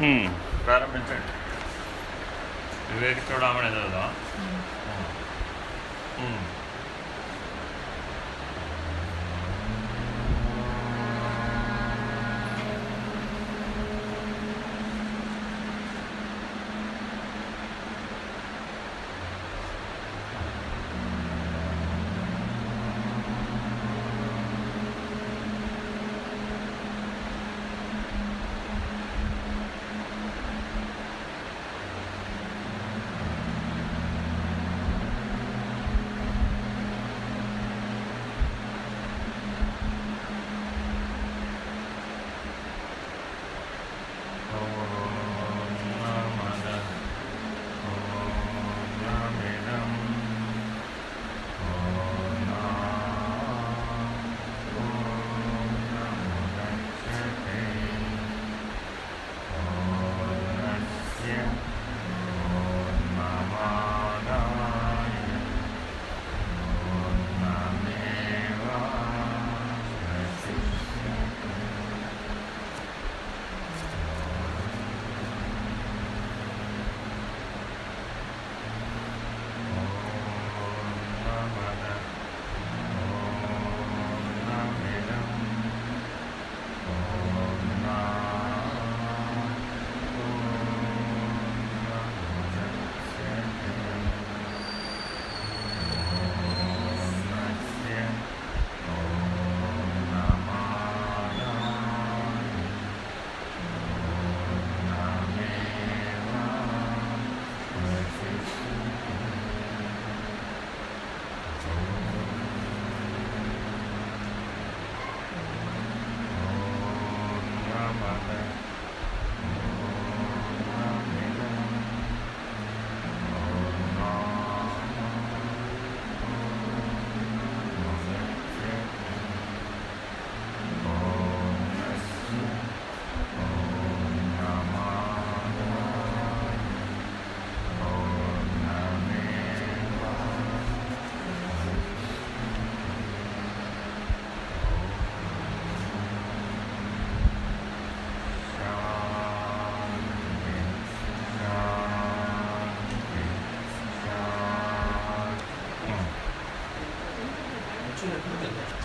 ఉమ్, ప్రారంభించండి. వివేక చూడమని చదువుదాం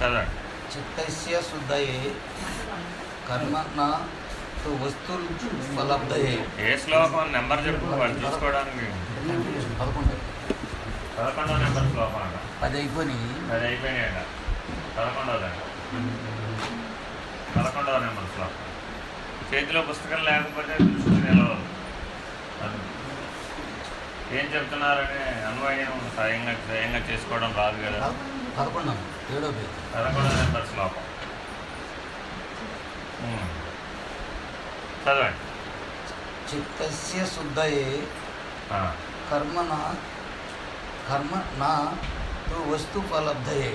చదవండి చిత్తస్య శుద్ధయే కర్మణ వస్తువులు ఏ శ్లోకం నెంబర్ చెప్పు వాళ్ళు చూసుకోవడానికి. పదకొండు. పదకొండో నెంబర్ శ్లోకం అంట పది అయిపోయి అది అయిపోయినాయంట పదకొండవదంట పదకొండవ నెంబర్ శ్లోకం. చేతిలో పుస్తకం లేకపోతే దృష్టి నిలవదు ఏం చెప్తున్నారని అన్వయం స్వయంగా స్వయంగా చేసుకోవడం రాదు కదా. పదకొండు ఏడో పేరు పదకొండవ నెంబర్ శ్లోకం ఉమ్. చదవండి చిత్తస్య శుద్ధయే ఆ, కర్మణ కర్మ నా తు వస్తు ఫలబ్ధయే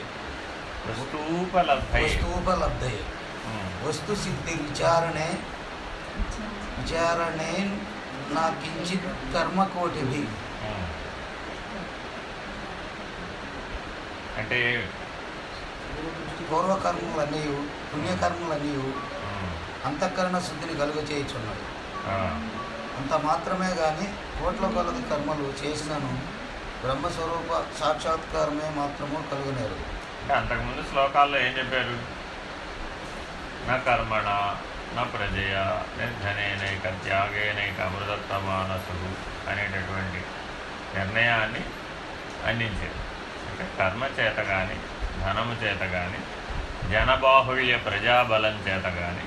వస్తూపలబ్ధై వస్తూపలబ్ధయే ఉమ్. వస్తు సిద్ధి విచారణే విచారణే నా కించిత్ కర్మకోటిభి అంటే పూర్వకర్మలన్నీ పుణ్యకర్మలన్నీ అంతఃకరణ శుద్ధిని కలుగ చేయుచున్నది ఆ, అంత మాత్రమే కానీ కోట్ల కొలది కర్మలు చేసినను బ్రహ్మస్వరూప సాక్షాత్కారమే మాత్రము కలుగునేరు. అంటే అంతకుముందు శ్లోకాల్లో ఏం చెప్పారు? నా కర్మణ నా ప్రజయ నిర్ధనేనైక త్యాగేనైక అమృతత్వమానసు అనేటటువంటి నిర్ణయాన్ని అందించారు. కర్మ చేత కానీ ధనము చేత కానీ జనబాహుళ్య ప్రజాబలం చేత కానీ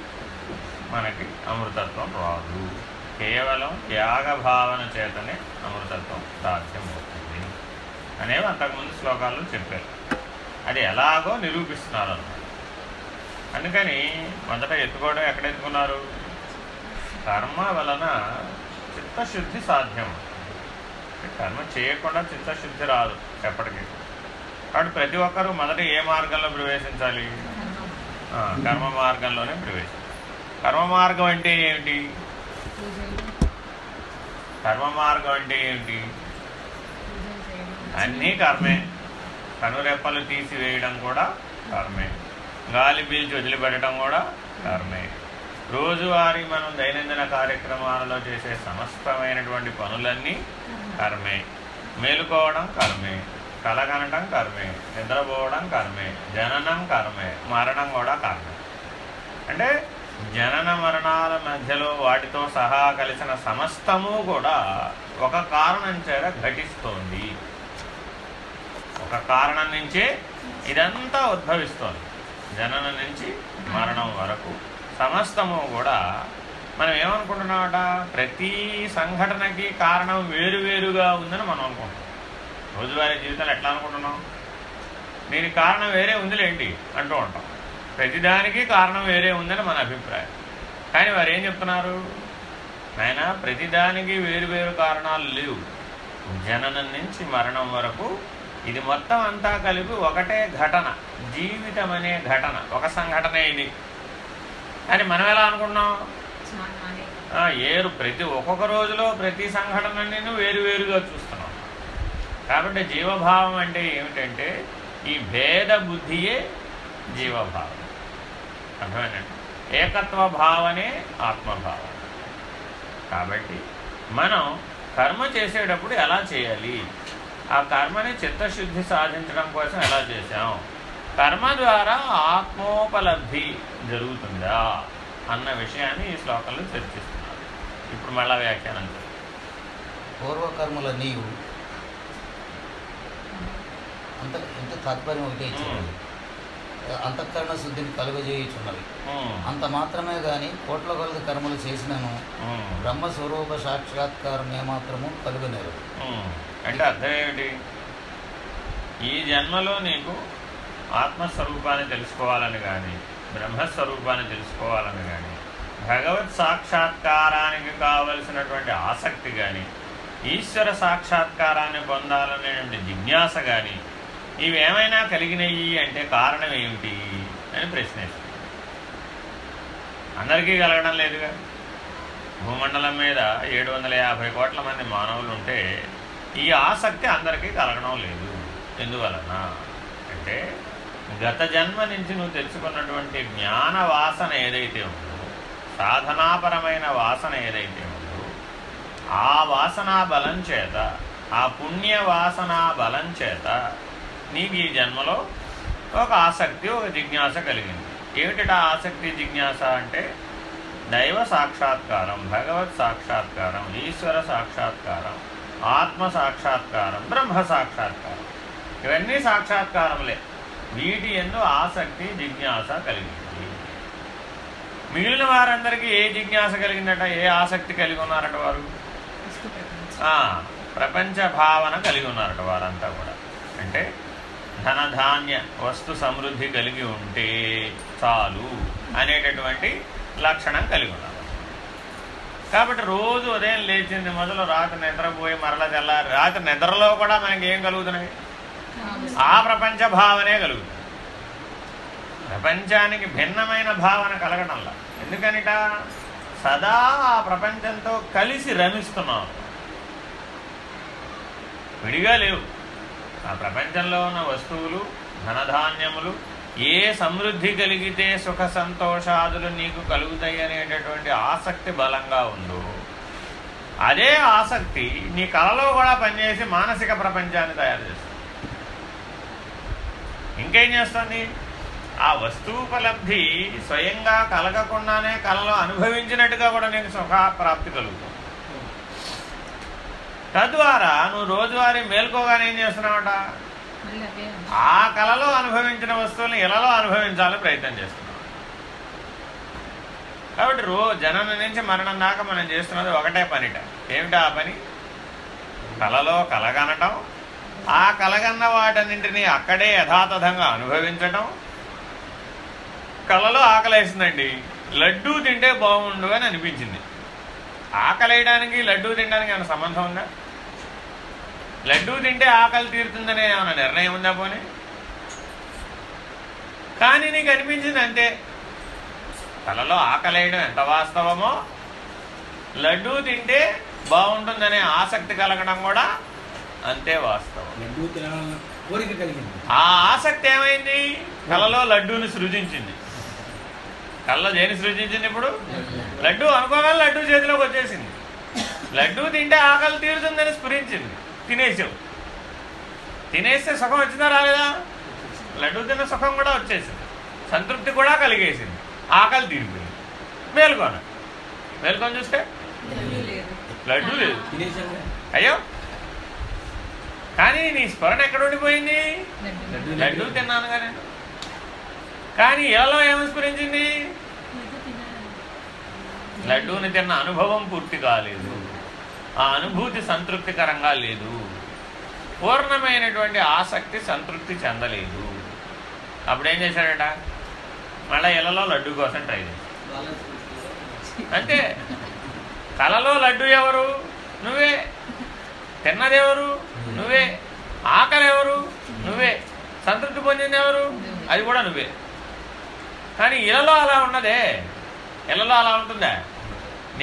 మనకి అమృతత్వం రాదు. కేవలం త్యాగ భావన చేతనే అమృతత్వం సాధ్యమవుతుంది అనేవి అంతకుముందు శ్లోకాల్లో చెప్పారు. అది ఎలాగో నిరూపిస్తున్నారు అన్నమాట అందుకని మొదట ఎత్తుకోవడం ఎక్కడ ఎత్తుకున్నారు కర్మ వలన చిత్తశుద్ధి సాధ్యం కర్మ చేయకుండా చిత్తశుద్ధి రాదు ఎప్పటికీ. కాబట్టి ప్రతి ఒక్కరూ మొదట ఏ మార్గంలో ప్రవేశించాలి? కర్మ మార్గంలోనే ప్రవేశించాలి కర్మ మార్గం అంటే ఏమిటి? కర్మ మార్గం అంటే ఏమిటి? అన్నీ కర్మే. కనురెప్పలు తీసివేయడం కూడా కర్మే. గాలి పీల్చి వదిలిపెట్టడం కూడా కర్మే. రోజువారీ మనం దైనందిన కార్యక్రమాలలో చేసే సమస్తమైనటువంటి పనులన్నీ కర్మే. మేలుకోవడం కర్మే. కలగనటం కర్మే నిద్రపోవడం కర్మే జననం కర్మే మరణం కూడా కర్మే. అంటే జనన మరణాల మధ్యలో వాటితో సహా కలిసిన సమస్తము కూడా ఒక కారణం చేత ఘటిస్తోంది. ఒక కారణం నుంచే ఇదంతా ఉద్భవిస్తోంది. జననం నుంచి మరణం వరకు సమస్తము కూడా మనం ఏమనుకుంటున్నామట? ప్రతి సంఘటనకి కారణం వేరువేరుగా ఉందని మనం అనుకుంటున్నాం. రోజువారీ జీవితంలో ఎట్లా అనుకుంటున్నాం దీనికి కారణం వేరే ఉందిలేంటి అంటూ ఉంటాం. ప్రతిదానికి కారణం వేరే ఉందని మన అభిప్రాయం. కానీ వారు ఏం చెప్తున్నారు? ఆయన ప్రతిదానికి వేరు వేరు కారణాలు లేవు. జననం నుంచి మరణం వరకు ఇది మొత్తం అంతా కలిపి ఒకటే ఘటన. జీవితం అనే ఘటన. ఒక సంఘటనే ఇది. అని మనం ఎలా అనుకున్నాం ఏరు ప్రతి ఒక్కొక్క రోజులో ప్రతి సంఘటనని వేరు వేరుగా చూస్తున్నాం కాబట్టి జీవభావం అంటే ఏమిటంటే ఈ భేద బుద్ధియే జీవభావం. అర్థమేనండి ఏకత్వ భావనే ఆత్మభావం. కాబట్టి మనం కర్మ చేసేటప్పుడు ఎలా చేయాలి? ఆ కర్మని చిత్తశుద్ధి సాధించడం కోసం ఎలా చేశాం? కర్మ ద్వారా ఆత్మోపలబ్ధి జరుగుతుందా? అన్న విషయాన్ని ఈ శ్లోకంలో చర్చిస్తున్నారు ఇప్పుడు మళ్ళా వ్యాఖ్యానం పూర్వకర్మల నీవు అంత ఎంత తాత్పర్యం ఒకటే ఇచ్చింది. అంతఃకరణ శుద్ధిని కలుగజేయుచున్నవి అంత మాత్రమే గాని కోట్ల కొలది కర్మలు చేసినను బ్రహ్మస్వరూప సాక్షాత్కారం ఏమాత్రము కలుగనేరు. అంటే అర్థం ఏమిటి? ఈ జన్మలో నీకు ఆత్మస్వరూపాన్ని తెలుసుకోవాలని కానీ బ్రహ్మస్వరూపాన్ని తెలుసుకోవాలని కానీ భగవత్ సాక్షాత్కారానికి కావలసినటువంటి ఆసక్తి కానీ ఈశ్వర సాక్షాత్కారాన్ని పొందాలనేటువంటి జిజ్ఞాస కానీ ఇవేమైనా కలిగినయి అంటే కారణం ఏమిటి అని ప్రశ్నిస్తుంది. అందరికీ కలగడం లేదుగా. భూమండలం మీద ఏడు వందల యాభై కోట్ల మంది మానవులు ఉంటే ఈ ఆసక్తి అందరికీ కలగడం లేదు. ఎందువలన? అంటే గత జన్మ నుంచి నువ్వు తెలుసుకున్నటువంటి జ్ఞాన వాసన ఏదైతే ఉందో సాధనాపరమైన వాసన ఏదైతే ఉందో ఆ వాసనా బలం చేత ఆ పుణ్య వాసనా బలం చేత నీకు ఈ జన్మలో ఒక ఆసక్తి ఒక జిజ్ఞాస కలిగింది. ఏమిటా ఆసక్తి జిజ్ఞాస అంటే దైవ సాక్షాత్కారం భగవత్ సాక్షాత్కారం ఈశ్వర సాక్షాత్కారం ఆత్మ సాక్షాత్కారం బ్రహ్మ సాక్షాత్కారం. ఇవన్నీ సాక్షాత్కారములే. వీటి ఎందు ఆసక్తి జిజ్ఞాస కలిగింది. మిగిలిన వారందరికీ ఏ జిజ్ఞాస కలిగిందట? ఏ ఆసక్తి కలిగి ఉన్నారట వారు? ప్రపంచ భావన కలిగి ఉన్నారట వారంతా కూడా. అంటే ధనధాన్య వస్తు సమృద్ధి కలిగి ఉంటే చాలు అనేటటువంటి లక్షణం కలిగి ఉన్నారు కాబట్టి రోజు ఉదయం లేచింది మొదలు రాత్రి నిద్రపోయి మరల తెల్లారి రాత్రి నిద్రలో కూడా మనకి ఏం కలుగుతున్నాయి ఆ ప్రపంచ భావనే కలుగుతుంది. ప్రపంచానికి భిన్నమైన భావన కలగడంలా. ఎందుకనిట? సదా ఆ ప్రపంచంతో కలిసి రమిస్తున్నాం. విడిగా లేవు. ఆ ప్రపంచంలో ఉన్న వస్తువులు ధనధాన్యములు ఏ సమృద్ధి కలిగితే సుఖ సంతోషాదులు నీకు కలుగుతాయి అనేటటువంటి ఆసక్తి బలంగా ఉందో అదే ఆసక్తి నీ కళలో కూడా పనిచేసి మానసిక ప్రపంచాన్ని తయారు చేస్తుంది. ఇంకేం చేస్తుంది? ఆ వస్తువుపలబ్ధి స్వయంగా కలగకుండానే కళలో అనుభవించినట్టుగా కూడా నీకు సుఖప్రాప్తి కలుగుతుంది. తద్వారా నువ్వు రోజువారీ మేల్కోగానే ఏం చేస్తున్నావట? ఆ కళలో అనుభవించిన వస్తువులను ఇలాలో అనుభవించాలని ప్రయత్నం చేస్తున్నాం కాబట్టి రో జనన నుంచి మరణం దాకా మనం చేస్తున్నది ఒకటే పనిట. ఏమిటా ఆ పని? కళలో కలగనటం ఆ కలగన్న వాటన్నింటినీ అక్కడే యథాతథంగా అనుభవించటం. కళలో ఆకలేసిందండి. లడ్డూ తింటే బాగుండు అని అనిపించింది. ఆకలేయడానికి లడ్డూ తినడానికి ఏమైనా సంబంధం ఉందా? లడ్డూ తింటే ఆకలి తీరుతుందనే ఏమైనా నిర్ణయం ఉందా పోనీ? కానీ నీకు అనిపించింది అంతే. కళలో ఆకలేయడం ఎంత వాస్తవమో? లడ్డూ తింటే బాగుంటుందనే ఆసక్తి కలగడం కూడా అంతే వాస్తవం. లడ్డూ తినాలన్న కోరిక కలిగింది. ఆ ఆసక్తి ఏమైంది? కళలో లడ్డూని సృజించింది. కళ్ళ దేని సృష్టించింది ఇప్పుడు? లడ్డు అనుకోగానే లడ్డు చేతిలోకి వచ్చేసింది. లడ్డు తింటే ఆకలి తీరుతుందని స్ఫురించింది. తినేసావు తినేస్తే సుఖం వచ్చిందా రాలేదా? లడ్డు తిన్న సుఖం కూడా వచ్చేసింది. సంతృప్తి కూడా కలిగేసింది. ఆకలి తీరిపోయింది. మేల్కొన? మేల్కొని చూస్తే? లడ్డు లేదు. అయ్యో! కానీ నీ స్మరణ ఎక్కడ ఉండిపోయింది? లడ్డు తిన్నాను కానీ కానీ ఇలాలో ఏమని స్ఫురించింది లడ్డూని తిన్న అనుభవం పూర్తి కాలేదు. ఆ అనుభూతి సంతృప్తికరంగా లేదు. పూర్ణమైనటువంటి ఆసక్తి సంతృప్తి చెందలేదు. అప్పుడేం చేశాడట? మళ్ళీ ఇళ్ళలో లడ్డు కోసం ట్రై చేశాడు. అంతే. కలలో లడ్డు ఎవరు? నువ్వే. తిన్నదెవరు నువ్వే. ఆకలి ఎవరు? నువ్వే. సంతృప్తి పొందింది ఎవరు? అది కూడా నువ్వే. కానీ ఇలలో అలా ఉన్నదే. ఇలలో అలా ఉంటుందా?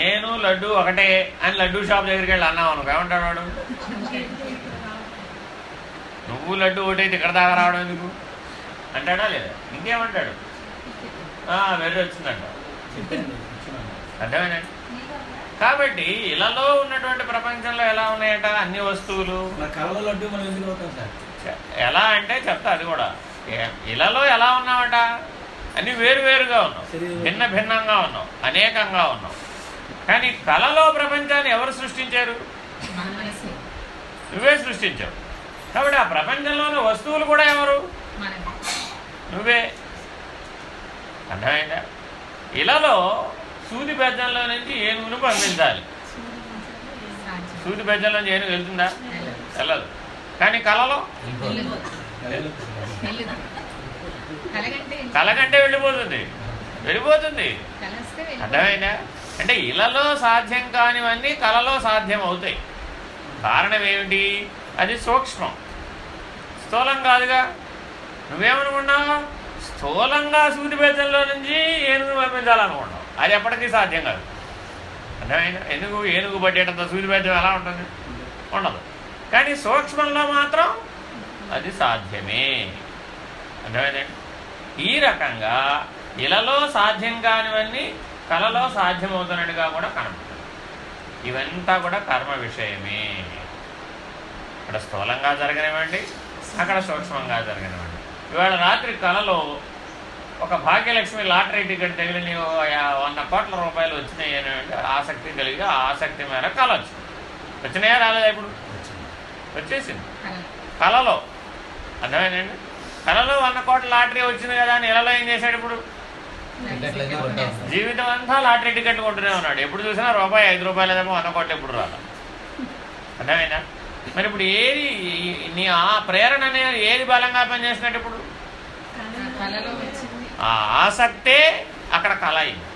నేను లడ్డు ఒకటే అని లడ్డు షాప్ దగ్గరికి వెళ్ళి అన్నావు అనుకో ఏమంటాడు వాడు? నువ్వు లడ్డు ఒకటైతే ఇక్కడ దాకా రావడం ఎందుకు? అంటాడా లేదా? ఇంకేమంటాడు? "ఆ, వెర్రి వచ్చిందంట. అర్థమేనండి కాబట్టి ఇలాలో ఉన్నటువంటి ప్రపంచంలో ఎలా ఉన్నాయట? అన్ని వస్తువులు. ఎలా అంటే చెప్తా అది కూడా. ఇలాలో ఎలా ఉన్నావట? అన్ని వేరు వేరుగా ఉన్నావు. శరీరం. భిన్న భిన్నంగా ఉన్నావు. అనేకంగా ఉన్నావు. కానీ కళలో ప్రపంచాన్ని ఎవరు సృష్టించారు? నువ్వే సృష్టించావు. కాబట్టి ఆ ప్రపంచంలోని వస్తువులు కూడా ఎవరు? నువ్వే. అర్థమైందా? ఇలాలో సూది బెజ్జంలో నుంచి ఏనుగును పంపించాలి. సూది బెజ్జంలో నుంచి ఏనుగు వెళ్తుందా? వెళ్ళదు. కానీ కళలో కలగంటే వెళ్ళిపోతుంది. వెళ్ళిపోతుంది. అర్థమైందా? అంటే ఇలాలో సాధ్యం కానివన్నీ కళలో సాధ్యం అవుతాయి కారణం ఏమిటి? అది సూక్ష్మం. స్థూలం కాదుగా. నువ్వేమనుకున్నావు స్థూలంగా సూది నుంచి ఏనుగు పంపించాలనుకున్నావు అది ఎప్పటికీ సాధ్యం కాదు. అర్థమైనా ఎందుకు? ఏనుగు పట్టేటంత సూది ఎలా ఉంటుంది? ఉండదు. కానీ సూక్ష్మంలో మాత్రం అది సాధ్యమే. అర్థమైందండి? ఈ రకంగా ఇలలో సాధ్యం కానివన్నీ కళలో సాధ్యమవుతున్నట్టుగా కూడా కనపడుతుంది ఇవంతా కూడా కర్మ విషయమే. ఇక్కడ స్థూలంగా జరగనివ్వండి అక్కడ సూక్ష్మంగా జరగనివ్వండి. ఇవాళ రాత్రి కళలో ఒక భాగ్యలక్ష్మి లాటరీ టికెట్ తగిలి వంద కోట్ల రూపాయలు వచ్చినాయి అని అంటే ఆసక్తి కలిగి ఆ ఆసక్తి మేర కళ వచ్చింది. వచ్చినాయా రాలేదా ఇప్పుడు? వచ్చేసింది. కళలో అర్థమైందండి? కళలో వంద కోట్ల లాటరీ వచ్చింది కదా అని ఇళ్ళలో ఏం చేశాడు ఇప్పుడు? జీవితం అంతా లాటరీ టికెట్ కొంటూనే ఉన్నాడు. ఎప్పుడు చూసినా రూపాయి ఐదు రూపాయలదేమో వంద కోట్లు ఎప్పుడు రాల? అర్థమైందా? మరి ఇప్పుడు ఏది నీ ఆ ప్రేరణ అనేది ఏది బలంగా పనిచేసినట్టు ఇప్పుడు? ఆ ఆసక్తే అక్కడ కళ అయింది.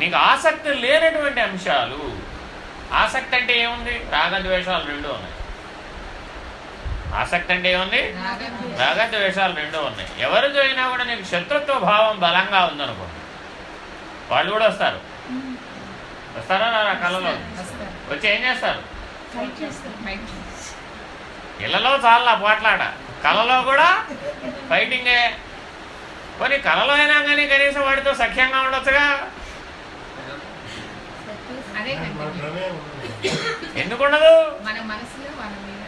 నీకు ఆసక్తి లేనటువంటి అంశాలు ఆసక్తి అంటే ఏముంది? రాగద్వేషాలు రెండు ఉన్నాయి. ఆసక్తి అంటే ఏముంది? రాగద్వేషాలు రెండు ఉన్నాయి. ఎవరితో అయినా కూడా నీకు శత్రుత్వ భావం బలంగా ఉందనుకోండి వాళ్ళు కూడా వస్తారు. వస్తారా నా కళలో వచ్చి ఏం చేస్తారు? ఇళ్ళలో చాలా పోట్లాడ కళలో కూడా ఫైటింగే పోనీ కళలో అయినా కానీ కనీసం వాడితో సఖ్యంగా ఉండొచ్చుగా? ఎందుకు ఉండదు మన మనసులో మన మీద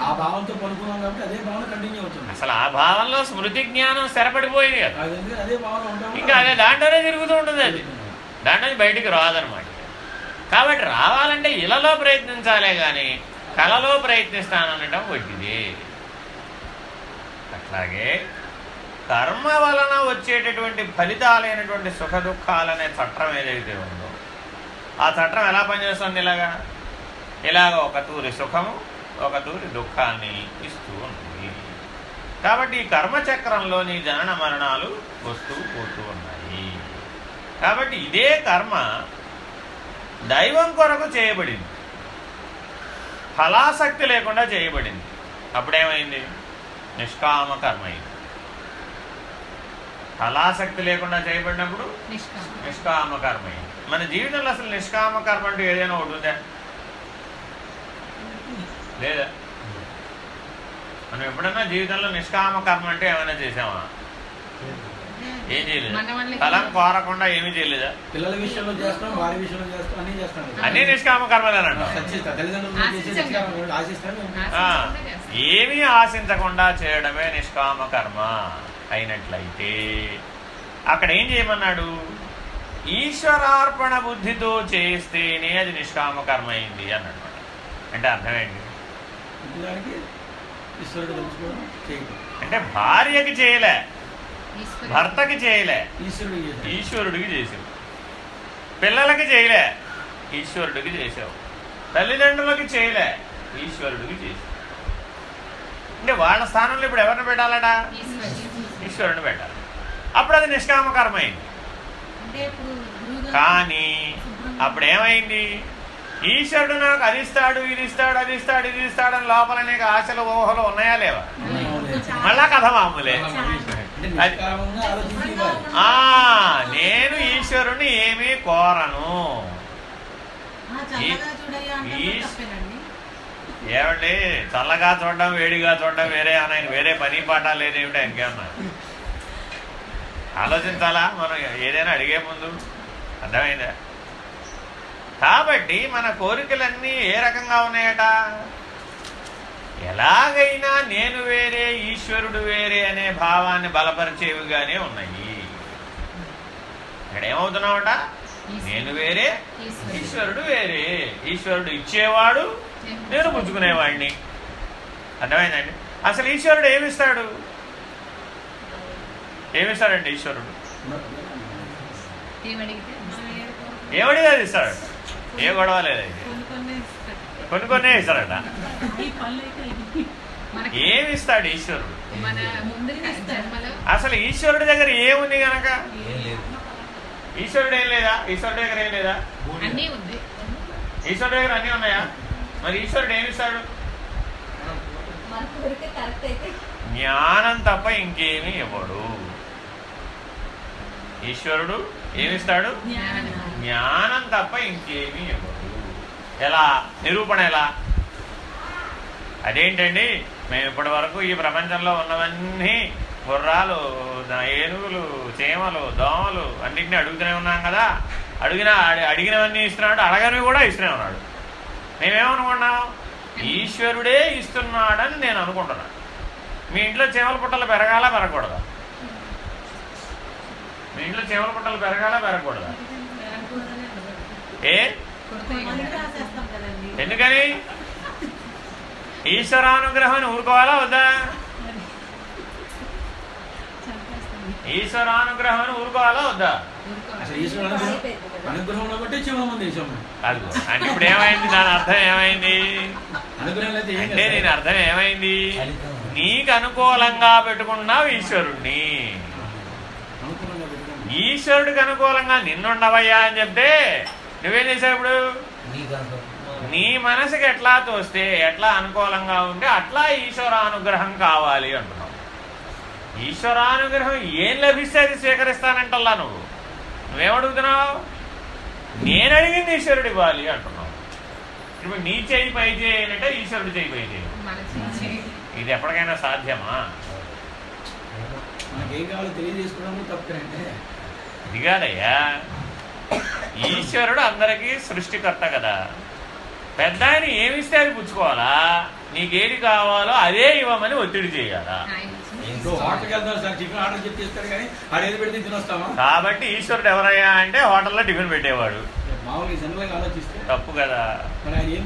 ఆ భావంతో కాబట్టి అదే భావన కంటిన్యూ అవుతుంది. అసలు ఆ భావంలో స్మృతి జ్ఞానం స్థిరపడిపోయింది కదా. అది భావన ఇంకా అదే దాంట్లోనే తిరుగుతూ ఉంటుంది అది. దాంట్లో బయటికి రాదనమాట. కాబట్టి రావాలంటే ఇలలో ప్రయత్నించాలే కానీ కళలో ప్రయత్నిస్తాననడం వడ్డిదే అట్లాగే కర్మ వలన వచ్చేటటువంటి ఫలితాలైనటువంటి సుఖ దుఃఖాలనే చట్టం ఏదైతే ఉందో ఆ చట్టం ఎలా పనిచేస్తుంది ఇలాగా? ఇలాగ ఒక తూరి సుఖము ఒక తూరి దుఃఖాన్ని ఇస్తూ ఉంటుంది కాబట్టి ఈ కర్మచక్రంలోని జనన మరణాలు వస్తూ పోతూ ఉన్నాయి. కాబట్టి ఇదే కర్మ దైవం కొరకు చేయబడింది. ఫలాసక్తి లేకుండా చేయబడింది. అప్పుడేమైంది? నిష్కామ కర్మ అయింది ఫలాసక్తి లేకుండా చేయబడినప్పుడు నిష్కామ. నిష్కామ కర్మ అయింది మన జీవితంలో అసలు నిష్కామ కర్మ అంటే ఏదైనా ఒకటి ఉందా? లేదా? మనం ఎప్పుడన్నా జీవితంలో నిష్కామ కర్మ అంటే ఏమైనా చేసామా ఏం చేయలేదు? ఫలం కోరకుండా ఏమీ చేయలేదా? పిల్లల విషయంలో చేస్తాం వారి విషయంలో చేస్తాం అన్ని చేస్తాం కదా. అన్నీ నిష్కామ ఆ, ఏమీ ఆశించకుండా చేయడమే నిష్కామ కర్మ అయినట్లయితే అక్కడ ఏం చేయమన్నాడు? ఈశ్వరార్పణ బుద్ధితో చేస్తేనే అది నిష్కామ కర్మ అయింది అన్నాడు. అంటే అర్థమేంటి ఈశ్వరుడు తెలుసుకోవడం అంటే భార్యకి చేయలే భర్తకి చేయలే ఈశ్వరుడు చేశాడు. ఈశ్వరుడికి చేసావు పిల్లలకి చేయలే ఈశ్వరుడికి చేసావు తల్లిదండ్రులకి చేయలే ఈశ్వరుడికి చేసావు అంటే వాళ్ళ స్థానంలో ఇప్పుడు ఎవరిని పెట్టాలట? ఈశ్వరుని పెట్టాలి. అప్పుడు అది నిష్కామ కర్మ అయింది అంటే ఇప్పుడు గురువుగారు కానీ అప్పుడు ఏమైంది ఈశ్వరుడు నాకు అది ఇస్తాడు ఇది ఇస్తాడు అది ఇస్తాడు ఇది ఇస్తాడు అని లోపల నీకు ఆశలు ఊహలు ఉన్నాయా లేవా? మళ్ళా కథ మామూలే. నేను ఈశ్వరుని ఏమీ కోరను. ఏమండి చల్లగా చూడడం వేడిగా చూడడం వేరే ఆయన వేరే పని పాట లేదేమిటి ఆయనకేమన్నా ఆలోచించాలా? మనం ఏదైనా అడిగే ముందు? అర్థమైందా? కాబట్టి మన కోరికలన్నీ ఏ రకంగా ఉన్నాయట? ఎలాగైనా నేను వేరే ఈశ్వరుడు వేరే అనే భావాన్ని బలపరిచేవిగానే ఉన్నాయి. ఇక్కడ ఏమవుతున్నావట నేను వేరే ఈశ్వరుడు. వేరే. ఈశ్వరుడు ఇచ్చేవాడు నేను పుచ్చుకునేవాడిని. అర్థమైందండి? అసలు ఈశ్వరుడు ఏమిస్తాడు? ఏమిస్తాడండి ఈశ్వరుడు? ఏమడిగితే ఏమడిగా అది ఇస్తాడట. ఏ గొడవ లేదండి కొన్ని కొన్ని ఇస్తాడు. కొన్ని కొన్నే ఇస్తాడట. ఏమి ఇస్తాడు ఈశ్వరుడు? అసలు ఈశ్వరుడి దగ్గర ఏముంది గనక? లేదు. ఈశ్వరుడు ఏం లేదా? ఈశ్వరుడి దగ్గర ఏం లేదా? అన్నీ ఉంది. ఈశ్వరుడి దగ్గర అన్నీ ఉన్నాయా? మరి ఈశ్వరుడు ఏమి ఇస్తాడు? మన కోరిక కరెక్ట్ అయితే. జ్ఞానం తప్ప ఇంకేమీ ఇవ్వడు. ఈశ్వరుడు ఏమిస్తాడు జ్ఞానం. తప్ప ఇంకేమీ ఇవ్వదు. ఎలా? నిరూపణ ఎలా? అదేంటండి? మేము ఇప్పటి వరకు ఈ ప్రపంచంలో ఉన్నవన్నీ గుర్రాలు ఏనుగులు చీమలు దోమలు అన్నింటినీ అడుగుతూనే ఉన్నాం కదా. అడిగిన అడి- అడిగినవన్నీ ఇస్తున్నాడు అడగనివి కూడా ఇస్తూనే ఉన్నాడు. మేమేమనుకున్నాం ఈశ్వరుడే ఇస్తున్నాడని నేను అనుకుంటున్నాను. మీ ఇంట్లో చీమల పుట్టలు పెరగాల పెరగకూడదా? మీ ఇంట్లో చీమల పుట్టలు పెరగాల పెరగకూడదా? ఏ? ఎందుకని? ఈశ్వరానుగ్రహం ఊరుకోవాలా వద్దా. ఈశ్వరానుగ్రహం ఊరుకోవాలా వద్దా? అంటే ఇప్పుడు ఏమైంది? దాని అర్థం ఏమైంది? అంటే దీని అర్థం ఏమైంది? నీకు అనుకూలంగా పెట్టుకున్నావు ఈశ్వరుణ్ణి ఈశ్వరుడికి అనుకూలంగా నిన్నుండవయ్యా అని చెప్తే నువ్వేం చేసావు ఇప్పుడు? నీ మనసుకి ఎట్లా తోస్తే ఎట్లా అనుకూలంగా ఉంటే అట్లా ఈశ్వరానుగ్రహం కావాలి అంటున్నావు. ఈశ్వరానుగ్రహం ఏం లభిస్తే అది స్వీకరిస్తానంటల్లా నువ్వు. నువ్వేమడుగుతున్నావు నేను అడిగింది ఈశ్వరుడు ఇవ్వాలి అంటున్నావు. ఇప్పుడు నీ చేయి పై చేయనంటే ఈశ్వరుడు చేయి పై చేయి. ఇది ఎప్పటికైనా సాధ్యమా? ఇది కాదయ్యా. ఈశ్వరుడు అందరికీ సృష్టికర్త కదా. పెద్ద ఆయన ఏమిస్తే అది పుచ్చుకోవాలా? నీకేది కావాలో అదే ఇవ్వమని ఒత్తిడి చేయాలా? కాబట్టి ఈశ్వరుడు ఎవరయ్యా అంటే హోటల్లో టిఫిన్ పెట్టేవాడు. తప్పు కదా?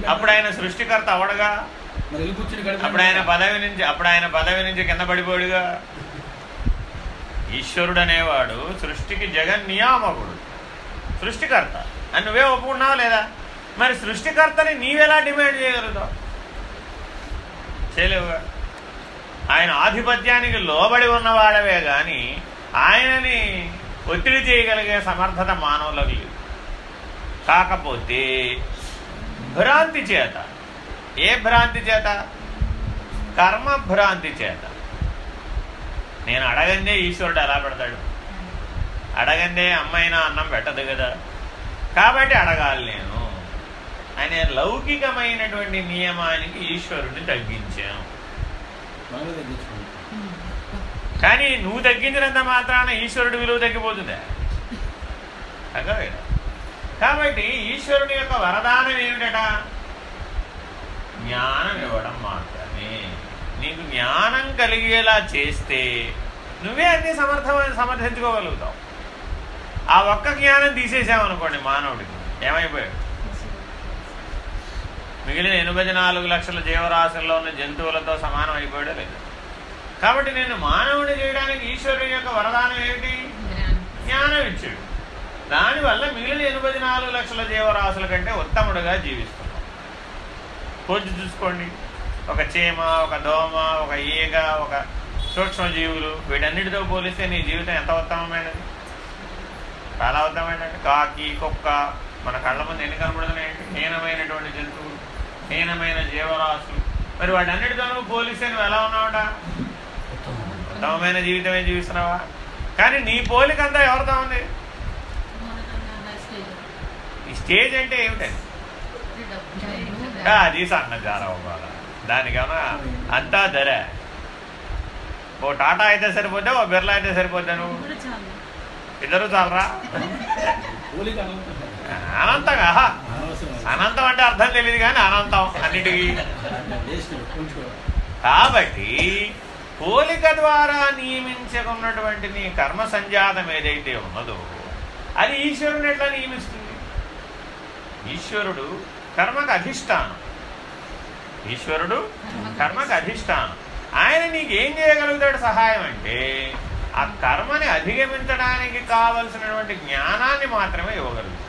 అప్పుడు ఆయన సృష్టికర్త అవడగా? అప్పుడు ఆయన పదవి నుంచి అప్పుడు ఆయన పదవి నుంచి కింద పడిపోడుగా? ఈశ్వరుడు అనేవాడు సృష్టికి జగన్ నియామకుడు సృష్టికర్త. అని నువ్వే ఒప్పుకున్నావా లేదా? మరి సృష్టికర్తని నీవెలా డిమాండ్ చేయగలుగుతావు? చేయలేవుగా. ఆయన ఆధిపత్యానికి లోబడి ఉన్నవాడవే గాని ఆయనని ఒత్తిడి చేయగలిగే సమర్థత మానవులకు లేదు. కాకపోతే భ్రాంతి చేత. ఏ భ్రాంతి చేత? కర్మ భ్రాంతి చేత. నేను అడగందే ఈశ్వరుడు ఎలా పెడతాడు? అడగందే అమ్మైనా అన్నం పెట్టదు కదా. కాబట్టి అడగాలి నేను. అనే లౌకికమైనటువంటి నియమానికి ఈశ్వరుడిని తగ్గించాం. కానీ నువ్వు తగ్గించినంత మాత్రాన ఈశ్వరుడు విలువ తగ్గిపోతుందా. కాబట్టి ఈశ్వరుని యొక్క వరదానం ఏమిటట? జ్ఞానం ఇవ్వడం మాత్రమే. నీకు జ్ఞానం కలిగేలా చేస్తే నువ్వే అన్ని సమర్థ సమర్థించుకోగలుగుతావు. ఆ ఒక్క జ్ఞానం తీసేసామనుకోండి మానవుడికి ఏమైపోయాడు? మిగిలిన ఎనభై నాలుగు లక్షల జీవరాశుల్లో ఉన్న జంతువులతో సమానం అయిపోయాడు లేదు. కాబట్టి నేను మానవుని చేయడానికి ఈశ్వరుని యొక్క వరదానం ఏమిటి? జ్ఞానం. జ్ఞానం ఇచ్చాడు. దానివల్ల మిగిలిన ఎనభై నాలుగు లక్షల జీవరాశుల కంటే ఉత్తముడుగా జీవిస్తున్నాం. పోల్చి చూసుకోండి. ఒక చీమ ఒక దోమ ఒక ఈగ ఒక సూక్ష్మజీవులు వీటన్నిటితో పోలిస్తే నీ జీవితం ఎంత ఉత్తమమైనది? చాలా ఉత్తమమైనది కాకి కుక్క మన కళ్ళ ముందు ఎన్ని కనబడుతున్నాయండి హీనమైనటువంటి జంతువులు హీనమైన జీవరాశులు. మరి వాటన్నిటితోనూ పోలిస్తే నువ్వు ఎలా ఉన్నావుట? ఉత్తమమైన జీవితమే జీవిస్తున్నావా? కానీ నీ పోలికంతా ఎవరితో ఉంది? ఈ స్టేజ్ అంటే ఏమిటండి అది సన్నజారం అవ్వాల దానికన్నా అంతా ధర. ఓ టాటా అయితే సరిపోతే ఓ బిర్లా అయితే సరిపోతా నువ్వు? ఇద్దరు చాలరా? పోలిక అనంతం అనంతంగా అనంతం అంటే అర్థం తెలియదు కానీ అనంతం అన్నిటికీ. కాబట్టి పోలిక ద్వారా నియమించుకున్నటువంటి నీ కర్మ సంజాతం ఏదైతే ఉన్నదో అది ఈశ్వరుని ఎట్లా నియమిస్తుంది? ఈశ్వరుడు కర్మకు అధిష్టానం. ఈశ్వరుడు కర్మకు అధిష్టానం. ఆయన నీకేం చేయగలుగుతాడు సహాయం అంటే ఆ కర్మని అధిగమించడానికి కావలసినటువంటి జ్ఞానాన్ని మాత్రమే ఇవ్వగలుగుతాడు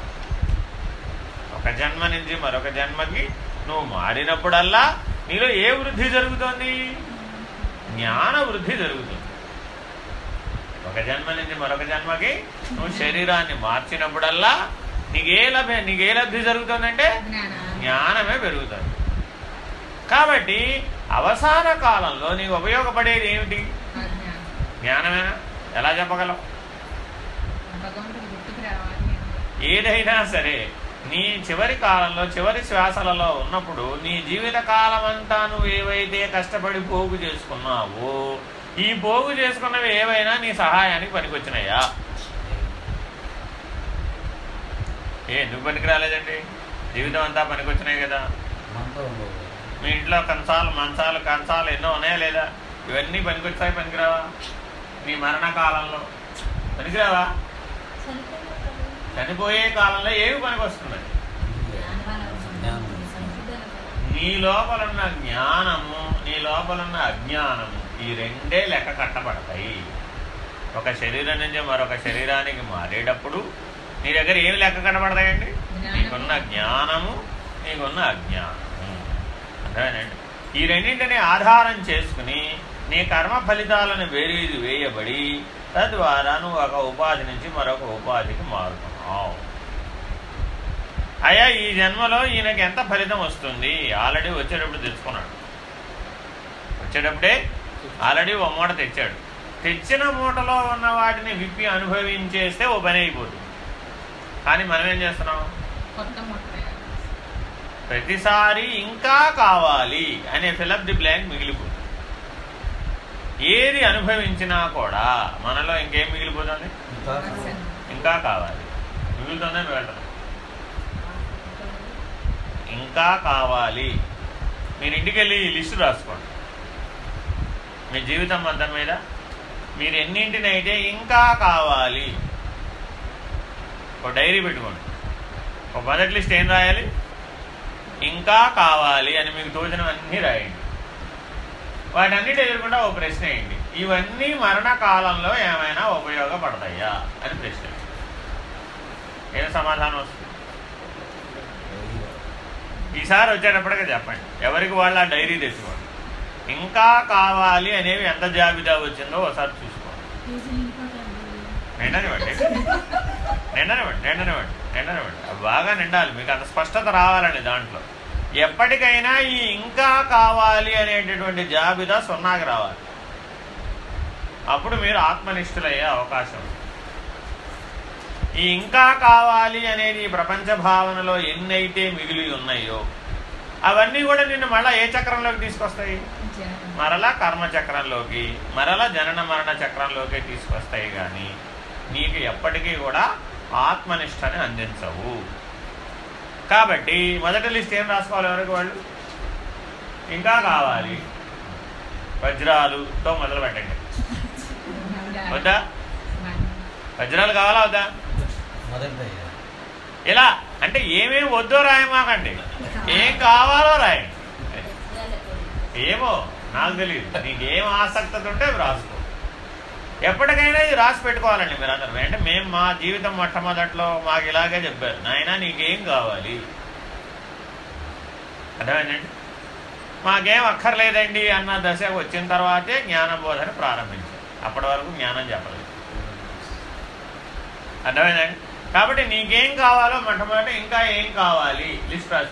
ఒక జన్మ నుంచి మరొక జన్మకి నువ్వు మారినప్పుడల్లా నీలో ఏ వృద్ధి జరుగుతోంది? జ్ఞాన వృద్ధి జరుగుతుంది. ఒక జన్మ నుంచి మరొక జన్మకి నువ్వు శరీరాన్ని మార్చినప్పుడల్లా నీకే లభ్య నీకే లబ్ధి జరుగుతుందంటే జ్ఞానమే పెరుగుతుంది. కాబట్టి అవసాన కాలంలో నీకు ఉపయోగపడేది ఏమిటి? జ్ఞానమేనా? ఎలా రావాలి. ఏదైనా సరే నీ చివరి కాలంలో చివరి శ్వాసలలో ఉన్నప్పుడు నీ జీవిత కాలం అంతా నువ్వు ఏవైతే కష్టపడి పోగు చేసుకున్నావో ఈ పోగు చేసుకున్నవి ఏవైనా నీ సహాయానికి పనికొచ్చినాయా? ఏ ఎందుకు పనికి రాలేదండి జీవితం అంతా పనికొచ్చినాయి కదా. మీ ఇంట్లో కంచాలు మంచాలు కంచాలు ఎన్నో ఉన్నాయా లేదా? ఇవన్నీ పనికొచ్చాయి పనికిరావా? నీ మరణ కాలంలో పనికిరావా చనిపోయే కాలంలో ఏవి పనికొస్తున్నాయి నీ లోపలున్న జ్ఞానము నీ లోపలున్న అజ్ఞానము ఈ రెండే లెక్క కట్టబడతాయి. ఒక శరీరం నుంచి మరొక శరీరానికి మారేటప్పుడు నీ దగ్గర ఏమి లెక్క కట్టబడతాయండి నీకున్న జ్ఞానము నీకున్న అజ్ఞానము. అర్థమేనండి ఈ రెండింటిని ఆధారం చేసుకుని నీ కర్మ ఫలితాలను వేరేది వేయబడి తద్వారా నువ్వు ఒక ఉపాధి నుంచి మరొక ఉపాధికి మారుతున్నావు. అయ్యా ఈ జన్మలో ఈయనకి ఎంత ఫలితం వస్తుంది? ఆల్రెడీ వచ్చేటప్పుడు తెచ్చుకున్నాడు. వచ్చేటప్పుడే ఆల్రెడీ ఓ మూట తెచ్చాడు. తెచ్చిన మూటలో ఉన్న వాటిని విప్పి అనుభవించేస్తే ఓ పని అయిపోతుంది. కానీ మనం ఏం చేస్తున్నాం? ప్రతిసారి ఇంకా కావాలి అనే ఫిలప్ ది బ్లాంక్ మిగిలిపోతుంది. ఏది అనుభవించినా కూడా మనలో ఇంకేం మిగిలిపోతుంది? ఇంకా కావాలి. మిగులుతుందని వెళ్ళడం ఇంకా కావాలి. మీరు ఇంటికి వెళ్ళి ఈ లిస్టు రాసుకోండి. మీ జీవితం మొత్తం మీద మీరు ఎన్నింటినైతే ఇంకా కావాలి. ఒక డైరీ పెట్టుకోండి. ఒక మొదటి లిస్ట్ ఏం రాయాలి? ఇంకా కావాలి అని మీకు తోచినవన్నీ రాయండి. వాటన్నిటి ఎదుర్కొంటే ఒక ప్రశ్న ఏంటి? ఇవన్నీ మరణ కాలంలో ఏమైనా ఉపయోగపడతాయా? అని ప్రశ్న. ఏం సమాధానం వస్తుంది? ఈసారి వచ్చేటప్పటికే చెప్పండి. ఎవరికి వాళ్ళు ఆ డైరీ తెచ్చుకోండి. ఇంకా కావాలి అనేవి ఎంత జాబితా వచ్చిందో ఒకసారి చూసుకోండి. నిండనివ్వండి. నిండనివ్వండి నిండనివ్వండి నిండనివ్వండి. బాగా నిండాలి. మీకు అంత స్పష్టత రావాలండి దాంట్లో. ఎప్పటికైనా ఈ ఇంకా కావాలి అనేటటువంటి జాబితా సున్నాకి రావాలి. అప్పుడు మీరు ఆత్మనిష్ఠులయ్యే అవకాశం. ఈ ఇంకా కావాలి అనేది ఈ ప్రపంచ భావనలో ఎన్నైతే మిగిలి ఉన్నాయో అవన్నీ కూడా నిన్ను మళ్ళా ఏ చక్రంలోకి తీసుకొస్తాయి? మరలా కర్మచక్రంలోకి మరలా జనన మరణ చక్రంలోకి తీసుకొస్తాయి కానీ నీకు ఎప్పటికీ కూడా ఆత్మనిష్టని అందించవు. కాబట్టి మొదటి లిస్ట్ ఏం రాసుకోవాలి ఎవరికి వాళ్ళు? ఇంకా కావాలి. వజ్రాలుతో మొదలు పెట్టండి. వద్దా? వజ్రాలు కావాలా వద్దా? ఇలా. అంటే ఏమేమి వద్దో రాయమాకండి. ఏం కావాలో రాయండి. ఏమో? నాకు తెలియదు నీకేం ఆసక్తి ఉంటే రాసుకో. ఎప్పటికైనా ఇది రాసి పెట్టుకోవాలండి మీరు అందరూ అంటే మేము మా జీవితం మొట్టమొదట్లో మాకు ఇలాగే చెప్పారు. నాయన నీకేం కావాలి? అర్థమైందండి? మాకేం అక్కర్లేదండి అన్న దశ వచ్చిన తర్వాతే జ్ఞానబోధన ప్రారంభించారు. అప్పటి వరకు జ్ఞానం చెప్పలేదు. అర్థమైందండి? కాబట్టి నీకేం కావాలో మొట్టమొదటి ఇంకా ఏం కావాలి? లిస్ట్ రాసి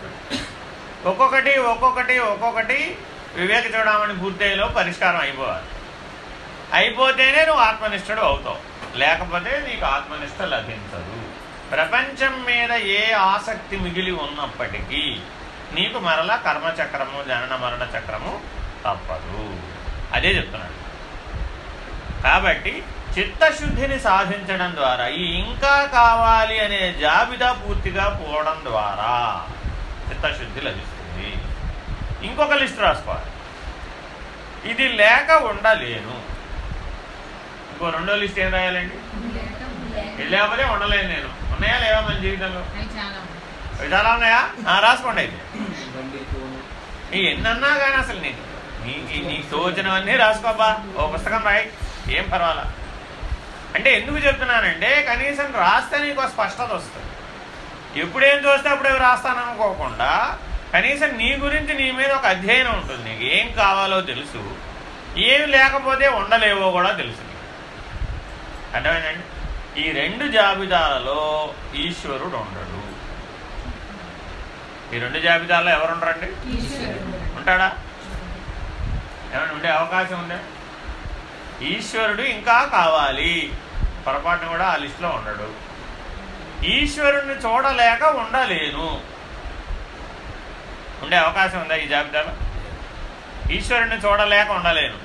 ఒక్కొక్కటి ఒక్కొక్కటి ఒక్కొక్కటి వివేక చూడమని పూర్తయ్యేలో పరిష్కారం అయిపోవాలి. అయిపోతేనే నువ్వు ఆత్మనిష్ఠుడు అవుతావు. లేకపోతే నీకు ఆత్మనిష్ట లభించదు. ప్రపంచం మీద ఏ ఆసక్తి మిగిలి ఉన్నప్పటికీ నీకు మరలా కర్మచక్రము జనన మరణ చక్రము తప్పదు. అదే చెప్తున్నాడు కాబట్టి చిత్తశుద్ధిని సాధించడం ద్వారా ఈ ఇంకా కావాలి అనే జాబితా పూర్తిగా పోవడం ద్వారా చిత్తశుద్ధి లభిస్తుంది. ఇంకొక లిస్ట్ రాసుకోవాలి. ఇది లేక ఉండలేను. ఇంకో రెండో లిస్ట్ ఏం రాయాలండి? లేకపోతే ఉండలేను నేను. ఉన్నాయా లేవా మన జీవితంలో? చాలా ఉన్నాయి. రాసుకోండి అయితే. నీ ఎన్నన్నా కానీ అసలు నీకు నీకు నీకు తోచినవన్నీ రాసుకోబ్బా. ఓ పుస్తకం రాయి. ఏం పర్వాలా? అంటే ఎందుకు చెప్తున్నానంటే కనీసం రాస్తే నీకు స్పష్టత వస్తుంది. ఎప్పుడేం చూస్తే అప్పుడు రాస్తాను అనుకోకుండా కనీసం నీ గురించి నీ మీద ఒక అధ్యయనం ఉంటుంది. నీకు ఏం కావాలో తెలుసు. ఏం లేకపోతే ఉండలేవో కూడా తెలుసు అర్థమైందండి? ఈ రెండు జాబితాలలో ఈశ్వరుడు ఉండడు ఈ రెండు జాబితాల్లో ఎవరు ఉండరండి ఈశ్వరుడు. ఉంటాడా? ఏమైనా ఉండే అవకాశం ఉందా? ఈశ్వరుడు ఇంకా కావాలి. పొరపాటున కూడా ఆ లిస్టులో ఉండడు. ఈశ్వరుణ్ణి చూడలేక ఉండలేను. ఉండే అవకాశం ఉందా ఈ జాబితాలో? ఈశ్వరుణ్ణి చూడలేక ఉండలేను.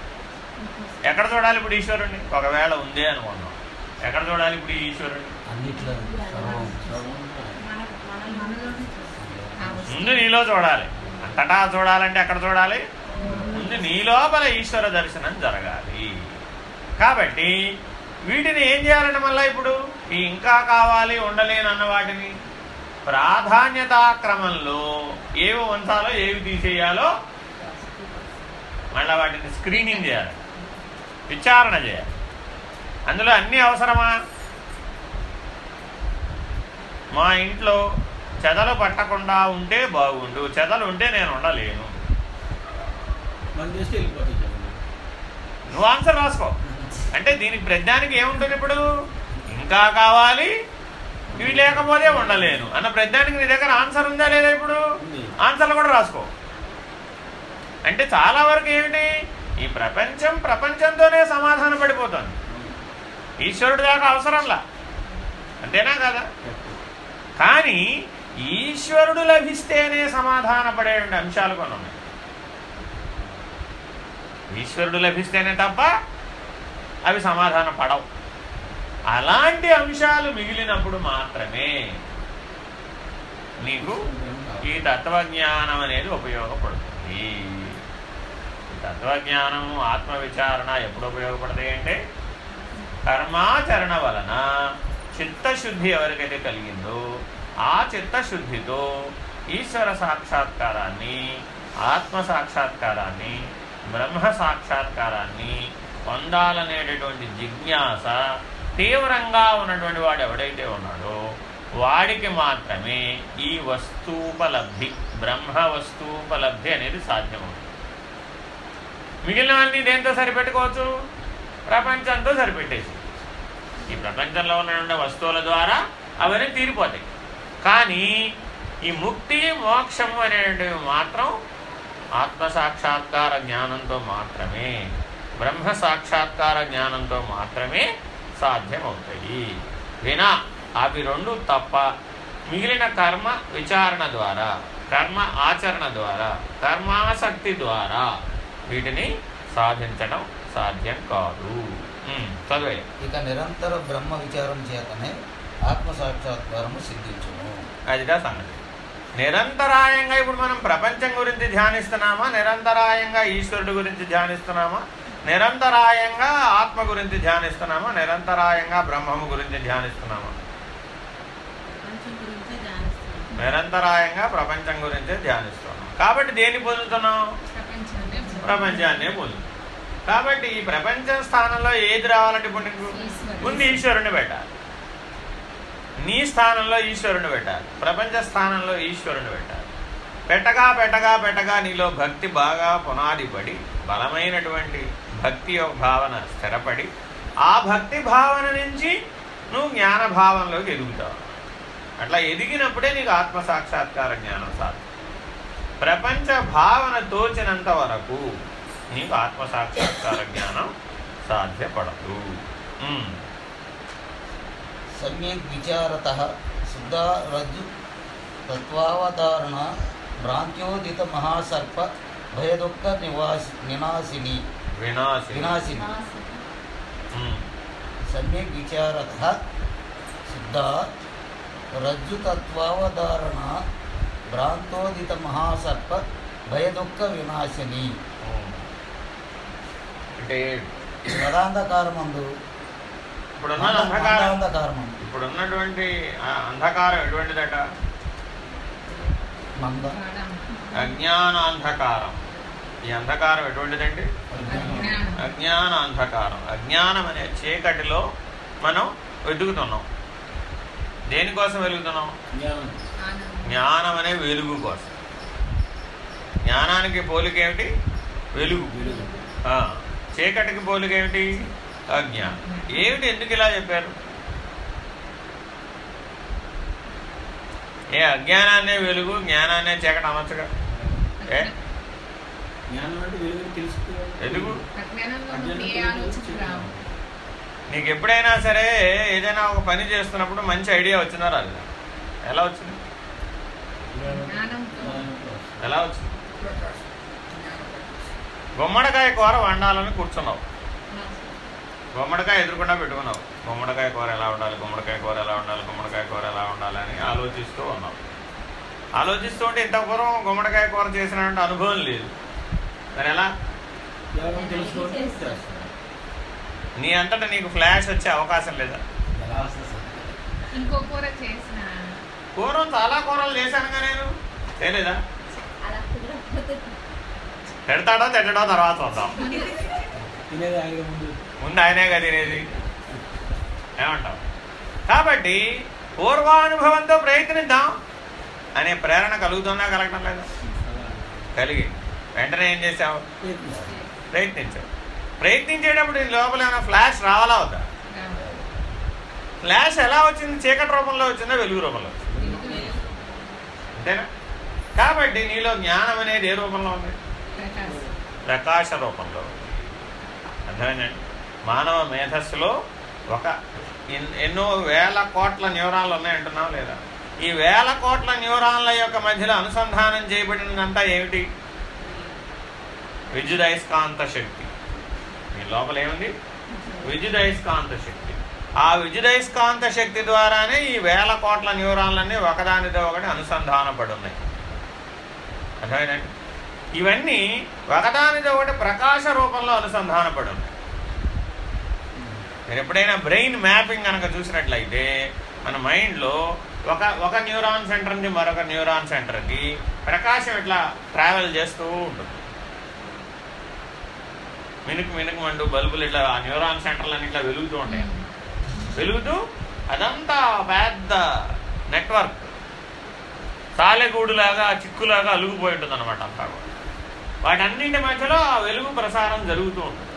ఎక్కడ చూడాలి ఇప్పుడు ఈశ్వరుణ్ణి? ఒకవేళ ఉంది అనుకున్నాం ఎక్కడ చూడాలి ఇప్పుడు ఈ ఈశ్వరుణ్ణి అన్నిట్లో సర్వం. మనకు మనలోనే ఆ వస్తువు. ముందు నీలో చూడాలి. అంతటా చూడాలంటే ఎక్కడ చూడాలి? ముందు నీ లోపల ఈశ్వర దర్శనం జరగాలి. కాబట్టి వీటిని ఏం చేయాలంటే మళ్ళీ ఇప్పుడు? ఇంకా కావాలి ఉండలేను అన్న వాటిని ప్రాధాన్యతాక్రమంలో ఏవి ఉంచాలో ఏవి తీసేయాలో మళ్ళీ వాటిని స్క్రీనింగ్ చేయాలి. విచారణ చేయాలి. అందులో అన్నీ అవసరమా? మా ఇంట్లో చెదలు పట్టకుండా ఉంటే బాగుండు. చెదలు ఉంటే నేను ఉండలేను. నువ్వు ఆన్సర్ రాసుకో. అంటే దీనికి ప్రజ్ఞానికి ఏముంటుంది ఇప్పుడు? ఇంకా కావాలి. ఇవి లేకపోతే ఉండలేను. అన్న ప్రజ్ఞానికి నీ దగ్గర ఆన్సర్ ఉందా లేదా ఇప్పుడు. ఆన్సర్లు కూడా రాసుకో. అంటే చాలా వరకు ఏమిటి? ఈ ప్రపంచం ప్రపంచంతోనే సమాధాన పడిపోతుంది ఈశ్వరుడు దాకా అవసరంలా. అంతేనా కదా? కానీ ఈశ్వరుడు లభిస్తేనే సమాధాన పడే అంశాలు కొన్ని ఉన్నాయి. ఈశ్వరుడు లభిస్తేనే తప్ప అవి సమాధాన పడవు. అలాంటి అంశాలు మిగిలినప్పుడు మాత్రమే నీకు ఈ తత్వజ్ఞానం అనేది ఉపయోగపడుతుంది. తత్వజ్ఞానం ఆత్మవిచారణ ఎప్పుడు ఉపయోగపడతాయి అంటే కర్మాచరణ వలన చిత్తశుద్ధి ఎవరికైతే కలిగిందో ఆ చిత్తశుద్ధితో ఈశ్వర సాక్షాత్కారాన్ని ఆత్మ సాక్షాత్కారాన్ని బ్రహ్మ సాక్షాత్కారాన్ని పొందాలనేటటువంటి జిజ్ఞాస తీవ్రంగా ఉన్నటువంటి వాడు ఎవడైతే ఉన్నాడో వాడికి మాత్రమే ఈ వస్తూపలబ్ధి బ్రహ్మ వస్తూపలబ్ధి అనేది సాధ్యమవుతుంది. మిగిలినవన్నీ దేంతో సరిపెట్టుకోవచ్చు? ప్రపంచంతో సరిపెట్టేసి ఈ ప్రపంచంలో ఉన్న వస్తువుల ద్వారా అవన్నీ తీరిపోతాయి. కానీ ఈ ముక్తి మోక్షము అనేటివి మాత్రం ఆత్మ సాక్షాత్కార జ్ఞానంతో మాత్రమే బ్రహ్మ సాక్షాత్కార జ్ఞానంతో మాత్రమే సాధ్యమవుతాయి. వినా అవి రెండు తప్ప మిగిలిన కర్మ విచారణ ద్వారా కర్మ ఆచరణ ద్వారా కర్మాసక్తి ద్వారా వీటిని సాధించడం సాధ్యం కాదు. ఉమ్, చదివే. ఇక నిరంతర బ్రహ్మ విచారం చేతనే ఆత్మ సాక్షాత్కారము సిద్ధించును అదిగా సంగతి. నిరంతరాయంగా ఇప్పుడు మనం ప్రపంచం గురించి ధ్యానిస్తున్నామా? నిరంతరాయంగా ఈశ్వరుడు గురించి ధ్యానిస్తున్నామా? నిరంతరాయంగా ఆత్మ గురించి ధ్యానిస్తున్నామా? నిరంతరాయంగా బ్రహ్మము గురించి ధ్యానిస్తున్నామా? నిరంతరాయంగా ప్రపంచం గురించే ధ్యానిస్తున్నాం. కాబట్టి దేన్ని పొందుతున్నాం? ప్రపంచాన్ని ప్రపంచాన్నే పొందుతున్నాం. కాబట్టి ఈ ప్రపంచ స్థానంలో ఏది రావాలంటే ఇప్పుడు నీకు. ముందు ఈశ్వరుని పెట్టాలి. నీ స్థానంలో ఈశ్వరుని పెట్టాలి. ప్రపంచ స్థానంలో ఈశ్వరుని పెట్టాలి. పెట్టగా పెట్టగా పెట్టగా నీలో భక్తి బాగా పునాది పడి బలమైనటువంటి భక్తి యొక్క భావన స్థిరపడి ఆ భక్తి భావన నుంచి నువ్వు జ్ఞాన భావనలోకి ఎదుగుతావు. అట్లా ఎదిగినప్పుడే నీకు ఆత్మ సాక్షాత్కార జ్ఞానం సాధ్యం. ప్రపంచ భావన తోచినంత వరకు నీకు ఆత్మ సాక్షాత్కార జ్ఞానం సాధ్యపడదు ఉమ్. సమ్యక్ విచారత శుద్ధ రజ్జు తత్వావతారణ భ్రాంత్యోదిత మహాసర్ప భయదుఃఖ నివాసి నినాశిని వినాశి వినాశిని ఉమ్. సమ్యక్ విచారత శుద్ధ రజ్జు తత్వావధారణ భ్రాంతోదిత మహాసర్ప భయదుఃఖ వినాశిని ఉమ్. అంటే ప్రధాంధకారమందు ఇప్పుడున్న అంధకారం. మందాంధకారమందు ఇప్పుడున్నటువంటి ఆ అంధకారం ఎటువంటిదట? మంద. అజ్ఞానాంధకారం. ఈ అంధకారం ఎటువంటిదండి? అజ్ఞానం. అజ్ఞాన అంధకారం అజ్ఞానం అనే చీకటిలో మనం వెతుకుతున్నాం. దేనికోసం వెలుగుతున్నాం? జ్ఞానం అనే వెలుగు కోసం. జ్ఞానానికి పోలిక ఏమిటి? వెలుగు. వెలుగు. ఆ, చీకటికి పోలిక ఏమిటి అజ్ఞానం. ఏమిటి ఎందుకు ఇలా చెప్పారు? ఏ అజ్ఞానాన్నే వెలుగు జ్ఞానాన్నే చీకటి అనొచ్చుగా ఏ? నీకు ఎప్పుడైనా సరే ఏదైనా ఒక పని చేస్తున్నప్పుడు మంచి ఐడియా వచ్చిందా రాదు ఎలా వచ్చింది? ఎలా వచ్చింది? గుమ్మడికాయ కూర వండాలని కూర్చున్నావు. గుమ్మడికాయ ఎదురుకుండా పెట్టుకున్నావు. గుమ్మడికాయ కూర ఎలా ఉండాలి? గుమ్మడికాయ కూర ఎలా ఉండాలి? గుమ్మడికాయ కూర ఎలా ఉండాలి అని ఆలోచిస్తూ ఉన్నావు. ఆలోచిస్తూ ఉంటే ఇంత పూర్వం గుమ్మడికాయ కూర చేసినటువంటి అనుభవం లేదు. మరి ఎలా? నీ అంతటా నీకు ఫ్లాష్ వచ్చే అవకాశం లేదా? కూర చాలా కూరలు చేశానుగా నేను. చేయలేదా? పెడతాడో తిట్టడో తర్వాత వద్దాం. ముందు. ఆయనే కదా తినేది. ఏమంటావు? కాబట్టి పూర్వానుభవంతో ప్రయత్నిద్దాం అనే ప్రేరణ కలుగుతుందా కలగడం లేదా? కలిగి. వెంటనే ఏం చేసావు? ప్రయత్నించావు. ప్రయత్నించేటప్పుడు లోపల ఏమైనా ఫ్లాష్ రావాలా వద్దా? రావు. ఫ్లాష్ ఎలా వచ్చింది? చీకటి రూపంలో వచ్చిందా వెలుగు రూపంలో అంతేనా? కాబట్టి నీలో జ్ఞానం అనేది ఏ రూపంలో ఉంది? ప్రకాశ రూపంలో. ఉంది. అర్థమైందండి? మానవ మేధస్సులో ఒక ఎన్- ఎన్నో వేల కోట్ల న్యూరాన్లు ఉన్నాయంటున్నాం లేదా? ఈ వేల కోట్ల న్యూరాన్ల యొక్క మధ్యలో అనుసంధానం చేయబడినదంతా ఏమిటి? విద్యుదయస్కాంత శక్తి. మీ లోపల ఏముంది? విద్యుదయస్కాంత శక్తి. ఆ విద్యుదయస్కాంత శక్తి ద్వారానే ఈ వేల కోట్ల న్యూరాన్లన్నీ ఒకదానితో ఒకటి అనుసంధానపడి ఉన్నాయి. అర్థమైందండి? ఇవన్నీ ఒకదానితో ఒకటి ప్రకాశ రూపంలో అనుసంధానపడి మీరు ఎప్పుడైనా బ్రెయిన్ మ్యాపింగ్ కనుక చూసినట్లయితే మన మైండ్లో ఒక ఒక న్యూరాన్ సెంటర్ నుంచి మరొక న్యూరాన్ సెంటర్కి ప్రకాశం ఇట్లా ట్రావెల్ చేస్తూ ఉంటుంది. మినుకు మినుకు అంటూ బల్బులు ఇట్లా ఆ న్యూరాన్ సెంటర్లు ఇట్లా వెలుగుతూ ఉంటాయి. వెలుగుతూ అదంతా పెద్ద నెట్వర్క్. తాలెగూడులాగా చిక్కులాగా అలుగుపోయి ఉంటుంది అనమాట అంతా కూడా. వాటన్నింటి మధ్యలో ఆ వెలుగు ప్రసారం జరుగుతూ ఉంటుంది.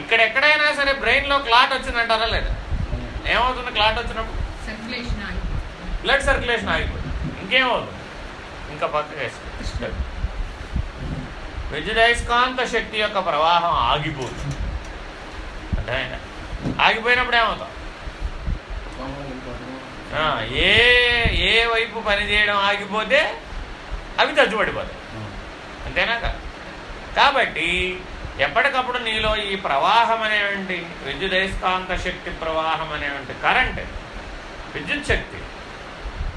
ఇక్కడ ఎక్కడైనా సరే బ్రెయిన్లో క్లాట్ వచ్చిందంటారా లేదా? ఏమవుతుంది క్లాట్ వచ్చినప్పుడు. బ్లడ్ సర్క్యులేషన్ ఆగిపోతుంది. ఇంకేమవుతుంది? ఇంకా వేసుకో. విద్యుదయస్కాంత శక్తి యొక్క ప్రవాహం ఆగిపోతుంది. అర్థమైందా? ఆగిపోయినప్పుడు ఏమవుతాం? ఏ ఏ వైపు పని చేయడం ఆగిపోతే అవి తచ్చుపడిపోతాయి అంతేనా కదా. కాబట్టి ఎప్పటికప్పుడు నీలో ఈ ప్రవాహం అనేవంటి విద్యుదయస్కాంత శక్తి ప్రవాహం అనేవంటి కరెంట్ విద్యుత్ శక్తి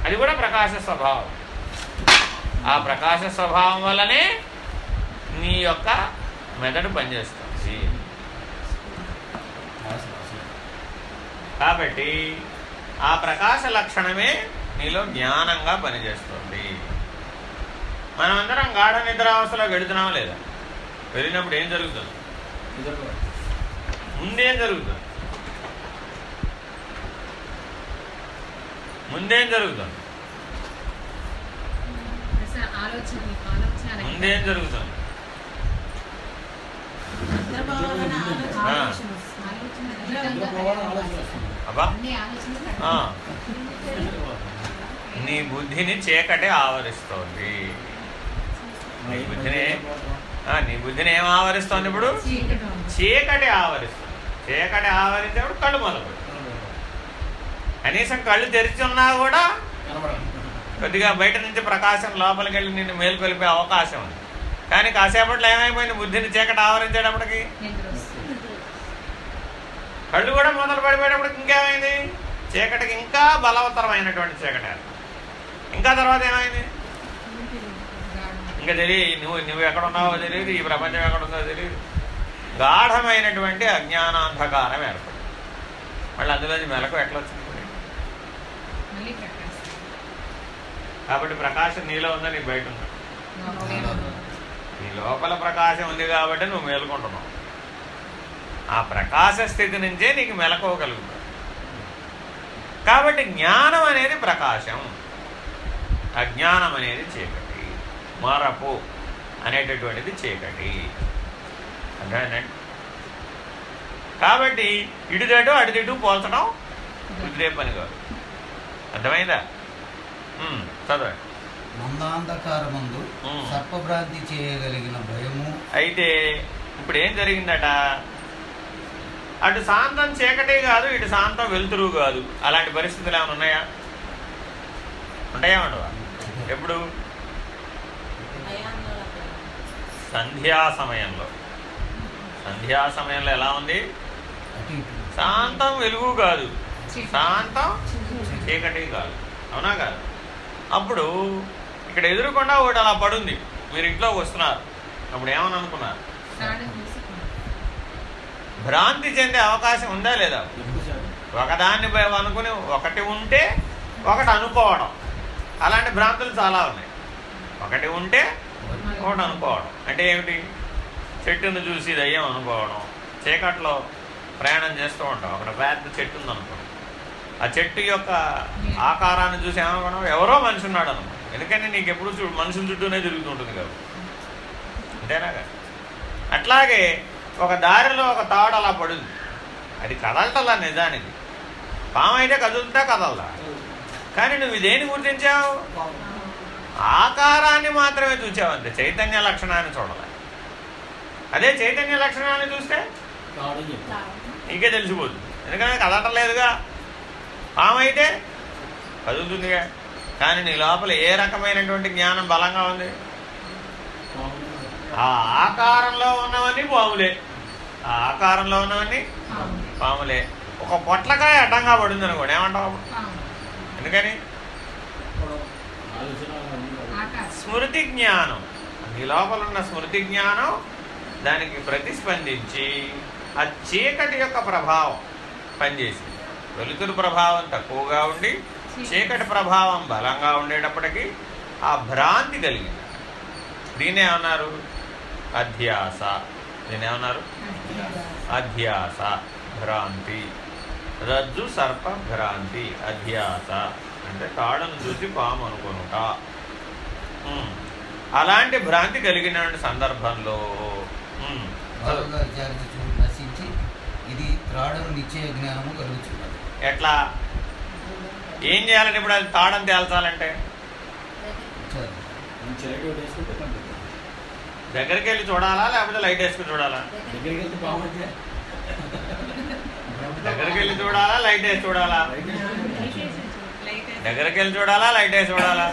అది కూడా ప్రకాశ స్వభావం. ఆ ప్రకాశ స్వభావం వల్లనే నీ యొక్క మెదడు పనిచేస్తుంది. కాబట్టి ఆ ప్రకాశ లక్షణమే నీలో జ్ఞానంగా పనిచేస్తుంది. మనమందరం గాఢ నిద్రావస్థలో వెళుతున్నాం లేదా? వెళ్ళినప్పుడు ఏం జరుగుతుంది? ముందేం జరుగుతుంది. ముందేం జరుగుతుంది. ముందేం జరుగుతుంది. అబ్బా. నీ బుద్ధిని చీకటి ఆవరిస్తోంది. నీ బుద్ధిని నీ బుద్ధిని ఏం ఆవరిస్తోంది ఇప్పుడు? చీకటి చీకటి ఆవరిస్తుంది. చీకటి ఆవరించేప్పుడు కళ్ళు మొదలు కనీసం కళ్ళు తెరిచి ఉన్నా కూడా కొద్దిగా బయట నుంచి ప్రకాశం లోపలికి వెళ్ళి నిన్ను మేలుకొలిపే అవకాశం ఉంది. కానీ కాసేపట్లో ఏమైపోయింది? బుద్ధిని చీకటి ఆవరించేటప్పటికి? కళ్ళు కూడా మొదలు పడిపోయేటప్పటికి ఇంకేమైంది? చీకటికి ఇంకా బలవత్తరమైనటువంటి చీకటి ఇంకా తర్వాత ఏమైంది? ఇంకా తెలియదు నువ్వు నువ్వు ఎక్కడ ఉన్నావో తెలియదు ఈ ప్రపంచం ఎక్కడ ఉందో తెలియదు గాఢమైనటువంటి అజ్ఞానాంధకారం ఏర్పడింది. మళ్ళీ అందులోంచి మెలకు ఎట్లా వచ్చింది కాబట్టి ప్రకాశం నీలో ఉందా నీ బయట ఉందా. నీ లోపల ప్రకాశం ఉంది కాబట్టి నువ్వు మేలుకుంటున్నావు. ఆ ప్రకాశ స్థితి నుంచే నీకు మెలకువగలుగుతావు. కాబట్టి జ్ఞానం అనేది ప్రకాశం. అజ్ఞానం అనేది చీకటి. మరపు అనేటటువంటిది చీకటి అర్థమైందండి కాబట్టి ఇటుదటు అటుదిటు పోల్చడం కుదిరే పని కాదు. అర్థమైందా? చదవండి. మందాంధకారమందు. సర్పభ్రాంతి చేయగలిగిన భయము అయితే ఇప్పుడు ఏం జరిగిందట? అటు శాంతం చీకటి కాదు ఇటు శాంతం వెలుతురు కాదు. అలాంటి పరిస్థితులు ఏమైనా ఉన్నాయా? ఉంటాయా ఉండవా? ఎప్పుడు? సంధ్యా సమయంలో. సంధ్యా సమయంలో ఎలా ఉంది? శాంతం వెలుగు కాదు. శాంతం చీకటి కాదు. అవునా కాదు? అప్పుడు ఇక్కడ ఎదురుకుండా ఒకటి అలా పడుంది. మీరు ఇంట్లోకి వస్తున్నారు. అప్పుడు ఏమని అనుకున్నారు? భ్రాంతి చెందే అవకాశం ఉందా లేదా. ఒకదాన్ని అనుకుని ఒకటి ఉంటే ఒకటి అనుకోవడం. అలాంటి భ్రాంతులు చాలా ఉన్నాయి. ఒకటి ఉంటే ఒకటి అనుకోవడం అంటే ఏమిటి? చెట్టును చూసి దయ్యం అనుకోవడం. చీకట్లో ప్రయాణం చేస్తూ ఉంటాం. అక్కడ పెద్ద చెట్టు ఉంది ఆ చెట్టు యొక్క ఆకారాన్ని చూసి ఏమనుకోవడం? ఎవరో మనిషి ఉన్నాడు అనుకో ఎందుకంటే నీకు ఎప్పుడు చూ మనుషుల చుట్టూనే తిరుగుతుంటుంది కాబట్టి. అంతేనా అట్లాగే ఒక దారిలో ఒక తాడు అలా పడుంది. అది కదలటలా నిజానికి. పాము అయితే కదులుతా కదలదా? కానీ నువ్వు ఇదేని గుర్తించావు? ఆకారాన్ని మాత్రమే చూసావు అంతే చైతన్య లక్షణాన్ని చూడాలి. అదే చైతన్య లక్షణాన్ని చూస్తే. నీకే తెలిసిపోతుంది ఎందుకంటే కదలటం లేదుగా? పాము అయితే కదులుతుందిగా. కానీ నీ లోపల ఏ రకమైనటువంటి జ్ఞానం బలంగా ఉంది? ఆ ఆకారంలో ఉన్నవన్నీ పాములే. ఆ ఆకారంలో ఉన్నవన్నీ పాము. పాములే. ఒక పొట్లకాయ అడ్డంగా పడింది అనుకోండి ఏమంటావు. ఎందుకని కూడా ఆలోచన ఉంది. ఆకాశం స్మృతి జ్ఞానం. నీ లోపల ఉన్న స్మృతి జ్ఞానం దానికి ప్రతిస్పందించి ఆ చీకటి యొక్క ప్రభావం పనిచేసింది. వెలుతురు ప్రభావం తక్కువగా ఉండి చీకటి ప్రభావం బలంగా ఉండేటప్పటికీ ఆ భ్రాంతి కలిగింది. దీన్ని ఏమన్నారు? అధ్యాస. దీన్ని ఏమన్నారు? అధ్యాస. భ్రాంతి. రజ్జు సర్ప భ్రాంతి. అధ్యాస. అంటే తాడును చూసి పాము అనుకునుట. అలాంటి భ్రాంతి కలిగిన సందర్భంలో నశించి ఇది త్రాడును నిశ్చయ జ్ఞానము కలుగుతున్నది ఎట్లా? ఏం చేయాలంటే ఇప్పుడు అది తాడని తేల్చాలంటే. దగ్గరికి వెళ్ళి చూడాలా లేకపోతే లైట్ వేసుకుని చూడాలా? దగ్గరికి వెళ్ళి చూడాలా లైట్ వేసి చూడాలా? దగ్గరికి వెళ్ళి చూడాలా లైట్ వేసి చూడాలా?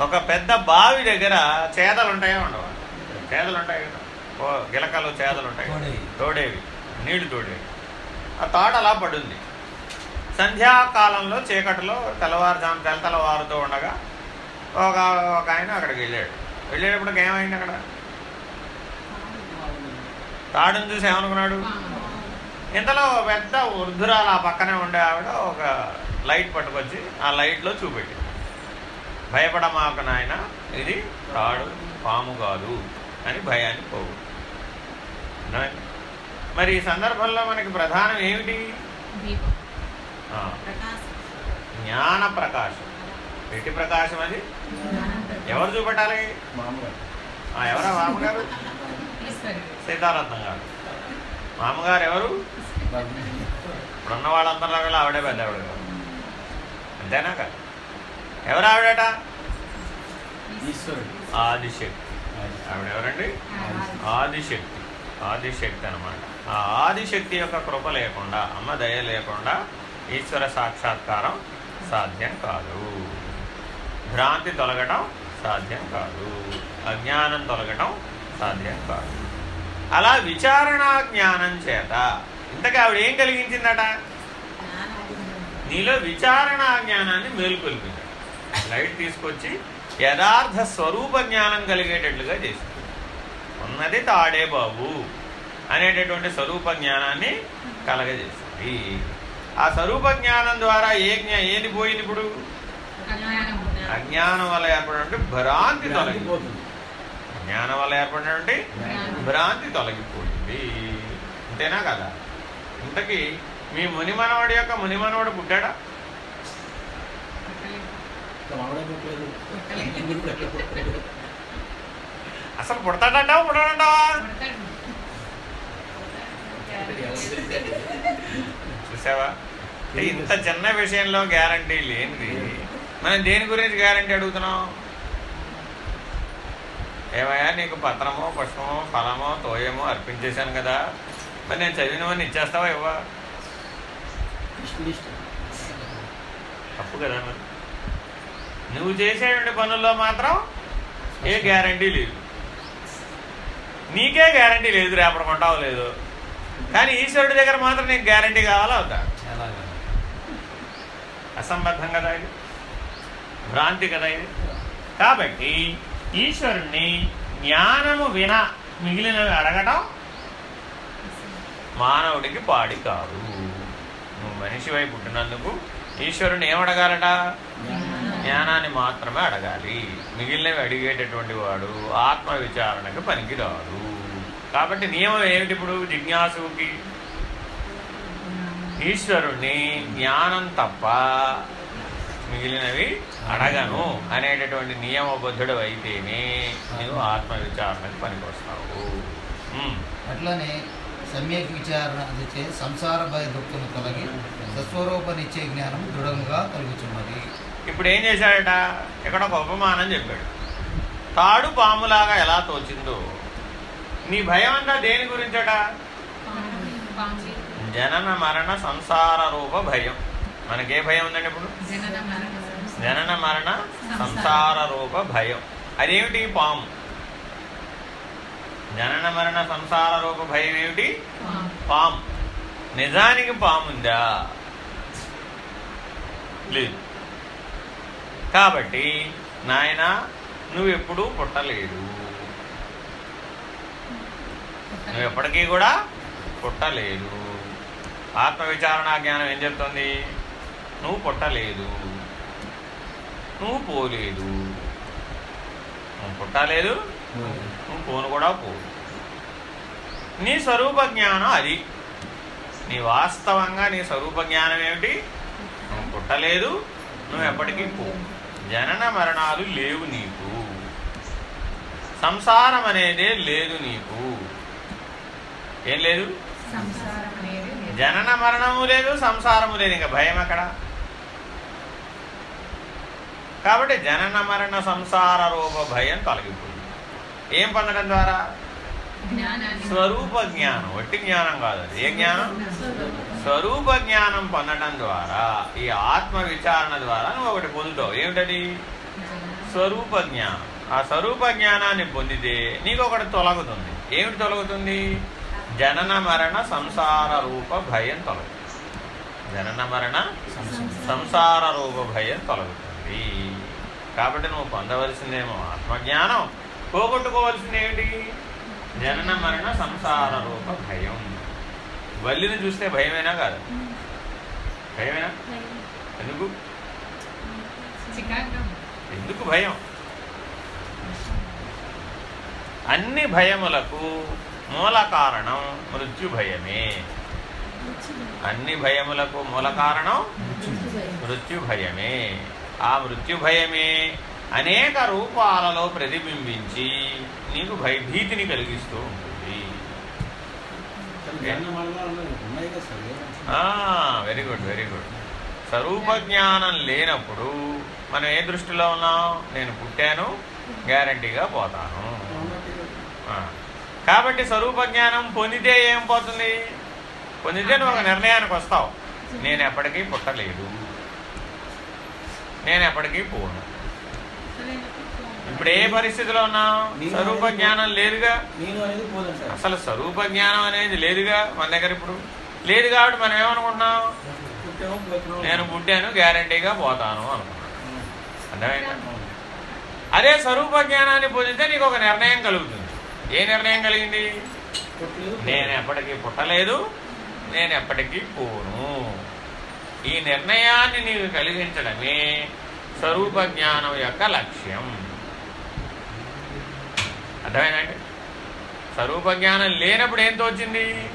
ఒక పెద్ద బావి దగ్గర చేదలు ఉంటాయా ఉండవా. చేదలు ఉంటాయి కదా. ఓ గిలకలు చేదలు ఉంటాయి. తోడేవి. నీళ్ళు తోడేవి. ఆ తాట అలా పడుంది. సంధ్యాకాలంలో చీకటిలో తెల్లవారుజాము తెల్ల తెల్లవారుతూ ఉండగా ఒక ఒక ఆయన అక్కడికి వెళ్ళాడు. వెళ్ళేటప్పుడు ఏమైంది అక్కడ? తాడుని చూసి ఏమనుకున్నాడు? ఇంతలో పెద్ద వృద్ధురాలు ఆ పక్కనే ఉండే ఆవిడ ఒక లైట్ పట్టుకొచ్చి ఆ లైట్లో చూపెట్టింది. భయపడమాక నాయన ఇది తాడు పాము కాదు అని భయాన్ని పోగు మరి ఈ సందర్భంలో మనకి ప్రధానం ఏమిటి? దీపం. ఆ, ప్రకాశం. జ్ఞాన ప్రకాశం. ఎట్టి ప్రకాశం అది? ఎవరు చూపెట్టాలి? ఎవరా మామగారు? సీతారత్నం గారు. మామగారు ఎవరు? ఇప్పుడున్న వాళ్ళందరిలో కూడా ఆవిడే పెద్ద ఆవిడ కాదు అంతేనా కాదు? ఎవరు ఆవిడట ఆదిశక్తి. ఆవిడ ఎవరండి ఆదిశక్తి. ఆదిశక్తి అనమాట ఆ ఆదిశక్తి యొక్క కృప లేకుండా అమ్మ దయ లేకుండా ఈశ్వర సాక్షాత్కారం సాధ్యం కాదు. భ్రాంతి తొలగటం సాధ్యం కాదు. అజ్ఞానం తొలగటం సాధ్యం కాదు. అలా విచారణ జ్ఞానం చేత ఇంతకీ ఆవిడ ఏం కలిగించిందట? నీలో విచారణ జ్ఞానాన్ని మేలుకొల్పింది లైట్ తీసుకొచ్చి యథార్థ స్వరూప జ్ఞానం కలిగేటట్లుగా చేసింది ఉన్నది తాడే బాబు అనేటటువంటి స్వరూప జ్ఞానాన్ని కలగజేసింది. ఆ స్వరూప జ్ఞానం ద్వారా ఏ జ్ఞా ఏది పోయింది ఇప్పుడు? అజ్ఞానం వల్ల ఏర్పడినటువంటి భ్రాంతి భ్రాంతి తొలగింది పోతుంది జ్ఞానం వల్ల ఏర్పడినటువంటి భ్రాంతి తొలగిపోయింది అంతేనా కదా? ఇంతకీ మీ మునిమనవాడి యొక్క మునిమనవాడు పుట్టాడా పుట్టలేదు. ఇంకా మామిడే పుట్టలేదు పుట్టలేదు. ఇంగురు కూడా ఎక్కడ పుట్టలేదు. అసలు పుడతాడంటావా పుట్టాడంటావా పుడతాడు. చూసావా ఇంత చిన్న విషయంలో గ్యారంటీ లేనిది. మనం దేని గురించి గ్యారంటీ అడుగుతున్నాం? ఏమయ్యా నీకు పత్రమో పుష్పమో ఫలమో తోయమో అర్పించేశాను కదా. మరి నేను చదివినవన్నీ ఇచ్చేస్తావా ఇవ్వా? తప్పు కదా మరి. నువ్వు చేసేటువంటి పనుల్లో మాత్రం ఏ గ్యారంటీ లేదు. నీకే గ్యారంటీ లేదు రేపటి కొంటావు లేదు. కానీ ఈశ్వరుడి దగ్గర మాత్రం నీకు గ్యారంటీ కావాలా అవుతా అసంబద్ధం కదా ఇది. భ్రాంతి కదా ఇది. కాబట్టి ఈశ్వరుణ్ణి జ్ఞానము విన మిగిలినవి అడగటం మానవుడికి పాడి కాదు. నువ్వు మనిషివై పుట్టినందుకు ఈశ్వరుని ఏమడగాలట? జ్ఞానాన్ని మాత్రమే అడగాలి. మిగిలినవి అడిగేటటువంటి వాడు ఆత్మ విచారణకు పనికిరాడు. కాబట్టి నియమం ఏమిటి ఇప్పుడు జిజ్ఞాసుకి ఈశ్వరుణ్ణి జ్ఞానం తప్ప మిగిలినవి అడగను అనేటటువంటి నియమబద్ధుడు అయితేనే నువ్వు ఆత్మ విచారణకు పనికొస్తావు అట్లనే సమ్యక్ విచారణ చే సంసార భయ దుఃఖము కలిగి సస్వరూపనిచ్చే జ్ఞానం దృఢంగా కలుగుతున్నది ఇప్పుడు ఏం చేశాడట? ఇక్కడ ఒక ఉపమానం చెప్పాడు. తాడు పాములాగా ఎలా తోచిందో. నీ భయం అంతా దేని గురించట? జనన మరణ సంసార రూప భయం. మనకే భయం ఉందండి ఇప్పుడు. జనన మరణ సంసార రూప భయం. అదేమిటి పాము? జనన మరణ సంసార రూప భయం ఏమిటి? పాము. నిజానికి పాముందా లేదు. కాబట్టి నాయన నువ్వు ఎప్పుడూ పుట్టలేదు. నువ్వు ఎప్పటికీ కూడా పుట్టలేదు. ఆత్మవిచారణ జ్ఞానం ఏం చెప్తుంది? నువ్వు పుట్టలేదు. నువ్వు పోలేదు. నువ్వు పుట్టలేదు. నువ్వు పోను కూడా పోవు నీ స్వరూప జ్ఞానం అది. నీ వాస్తవంగా నీ స్వరూప జ్ఞానం ఏమిటి? నువ్వు పుట్టలేదు. నువ్వు ఎప్పటికీ పోవు జనన మరణాలు లేవు నీకు. సంసారం అనేదే లేదు నీకు. ఏం లేదు. జనన మరణము లేదు సంసారము లేదు. ఇంకా భయం ఎక్కడ? కాబట్టి జనన మరణ సంసార రూప భయం తొలగిపోయింది ఏం పొందడం ద్వారా? స్వరూప జ్ఞానం ఒట్టి జ్ఞానం కాదు ఏ జ్ఞానం? స్వరూప జ్ఞానం పొందడం ద్వారా ఈ ఆత్మ విచారణ ద్వారా నువ్వు ఒకటి పొందుతావు. ఏమిటది? స్వరూప జ్ఞానం. ఆ స్వరూప జ్ఞానాన్ని పొందితే నీకు ఒకటి తొలగుతుంది. ఏమిటి తొలగుతుంది? జనన మరణ సంసార రూప భయం తొలగుతుంది. జనన మరణ సంసార రూప భయం తొలగుతుంది. కాబట్టి నువ్వు పొందవలసిందేమో ఆత్మజ్ఞానం. పోగొట్టుకోవాల్సింది ఏమిటి జనన మరణ సంసార రూప భయం. వల్లిని చూస్తే భయమేనా కాదు? భయమేనా? ఎందుకు? ఎందుకు భయం? అన్ని భయములకు మూల కారణం మృత్యు భయమే. అన్ని భయములకు మూల కారణం మృత్యు భయమే. ఆ మృత్యు భయమే. అనేక రూపాలలో ప్రతిబింబించి నీకు భయభీతిని కలిగిస్తూ ఉంటుంది. వెరీ గుడ్ వెరీ గుడ్ స్వరూప జ్ఞానం లేనప్పుడు మనం ఏ దృష్టిలో ఉన్నాం? నేను పుట్టాను గ్యారంటీగా పోతాను. కాబట్టి స్వరూప జ్ఞానం పొందితే ఏం పోతుంది? పొందితే నువ్వు ఒక నిర్ణయానికి వస్తావు. నేను ఎప్పటికీ పుట్టలేదు. నేను ఎప్పటికీ పోను. ఇప్పుడు ఏ పరిస్థితిలో ఉన్నావు? స్వరూప జ్ఞానం లేదుగా? అసలు స్వరూప జ్ఞానం అనేది లేదుగా మన దగ్గర ఇప్పుడు? లేదు కాబట్టి మనం ఏమనుకుంటున్నాం. నేను పుట్టాను గ్యారంటీగా పోతాను అనుకున్నాను. అర్థమైందా? అదే స్వరూప జ్ఞానాన్ని పొందితే నీకు ఒక నిర్ణయం కలుగుతుంది. ఏ నిర్ణయం కలిగింది? నేను ఎప్పటికీ పుట్టలేదు నేను ఎప్పటికీ పోను. ఈ నిర్ణయాన్ని నీకు కలిగించడమే స్వరూప జ్ఞానం యొక్క లక్ష్యం. అర్థమైందండి? స్వరూప జ్ఞానం లేనప్పుడు ఏం తోచింది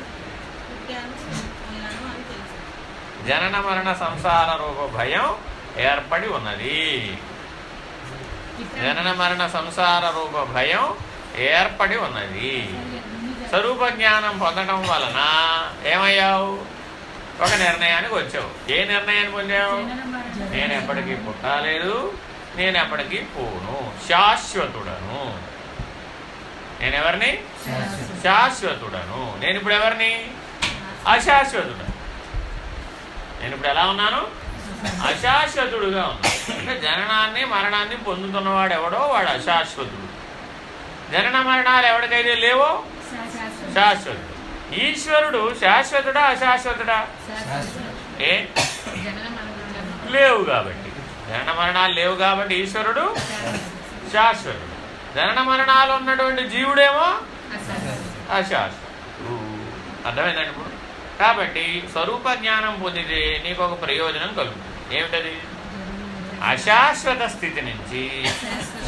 జనన మరణ సంసార రూప భయం ఏర్పడి ఉన్నది. జనన మరణ సంసార రూప భయం ఏర్పడి ఉన్నది. స్వరూప జ్ఞానం పొందడం వలన ఏమయ్యావు? ఒక నిర్ణయానికి వచ్చావు. ఏ నిర్ణయాన్ని పొందావు? నేను ఎప్పటికీ పుట్టలేదు నేను ఎప్పటికీ పోను. శాశ్వతుడను. నేను ఎవరిని శాశ్వతుడను. నేను ఇప్పుడు ఎవరిని అశాశ్వతుడను. నేను ఇప్పుడు ఎలా ఉన్నాను అశాశ్వతుడుగా ఉన్నాను. అంటే జననాన్ని మరణాన్ని పొందుతున్నవాడు ఎవడో వాడు అశాశ్వతుడు. జనన మరణాలు ఎవరికైతే లేవో? శాశ్వతుడు. ఈశ్వరుడు శాశ్వతుడా అశాశ్వతుడా? ఏ? లేవు. కాబట్టి. జనన మరణాలు లేవు కాబట్టి ఈశ్వరుడు శాశ్వతుడు. జనన మరణాలు ఉన్నటువంటి జీవుడేమో అశాశ్వతం. అర్థమైందండి ఇప్పుడు? కాబట్టి స్వరూప జ్ఞానం పొందితే నీకు ఒక ప్రయోజనం కలుగుతుంది. ఏమిటది? అశాశ్వత స్థితి నుంచి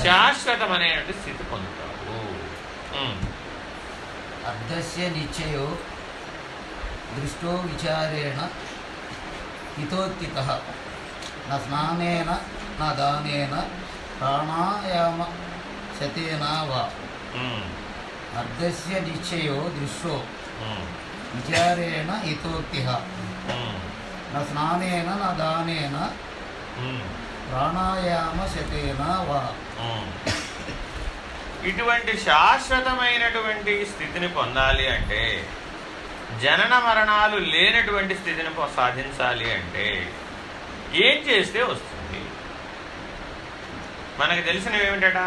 శాశ్వతమైనటువంటి స్థితి పొందుతావు. అర్ధస్య నిశ్చయో దృష్టో విచారేణ హితోత్థిత న స్నానేన న దానేన ప్రాణాయామ శతేన వా. అర్ధస్య నిశ్చయో ఉమ్. విచారేణ హితోక్తిః ఉమ్. న స్నానేన న దానేన. ప్రాణాయామ శతేన వా. ఇటువంటి శాశ్వతమైనటువంటి స్థితిని పొందాలి అంటే జనన మరణాలు లేనటువంటి స్థితిని సాధించాలి అంటే ఏం చేస్తే వస్తుంది మనకు తెలిసినవి ఏమిటట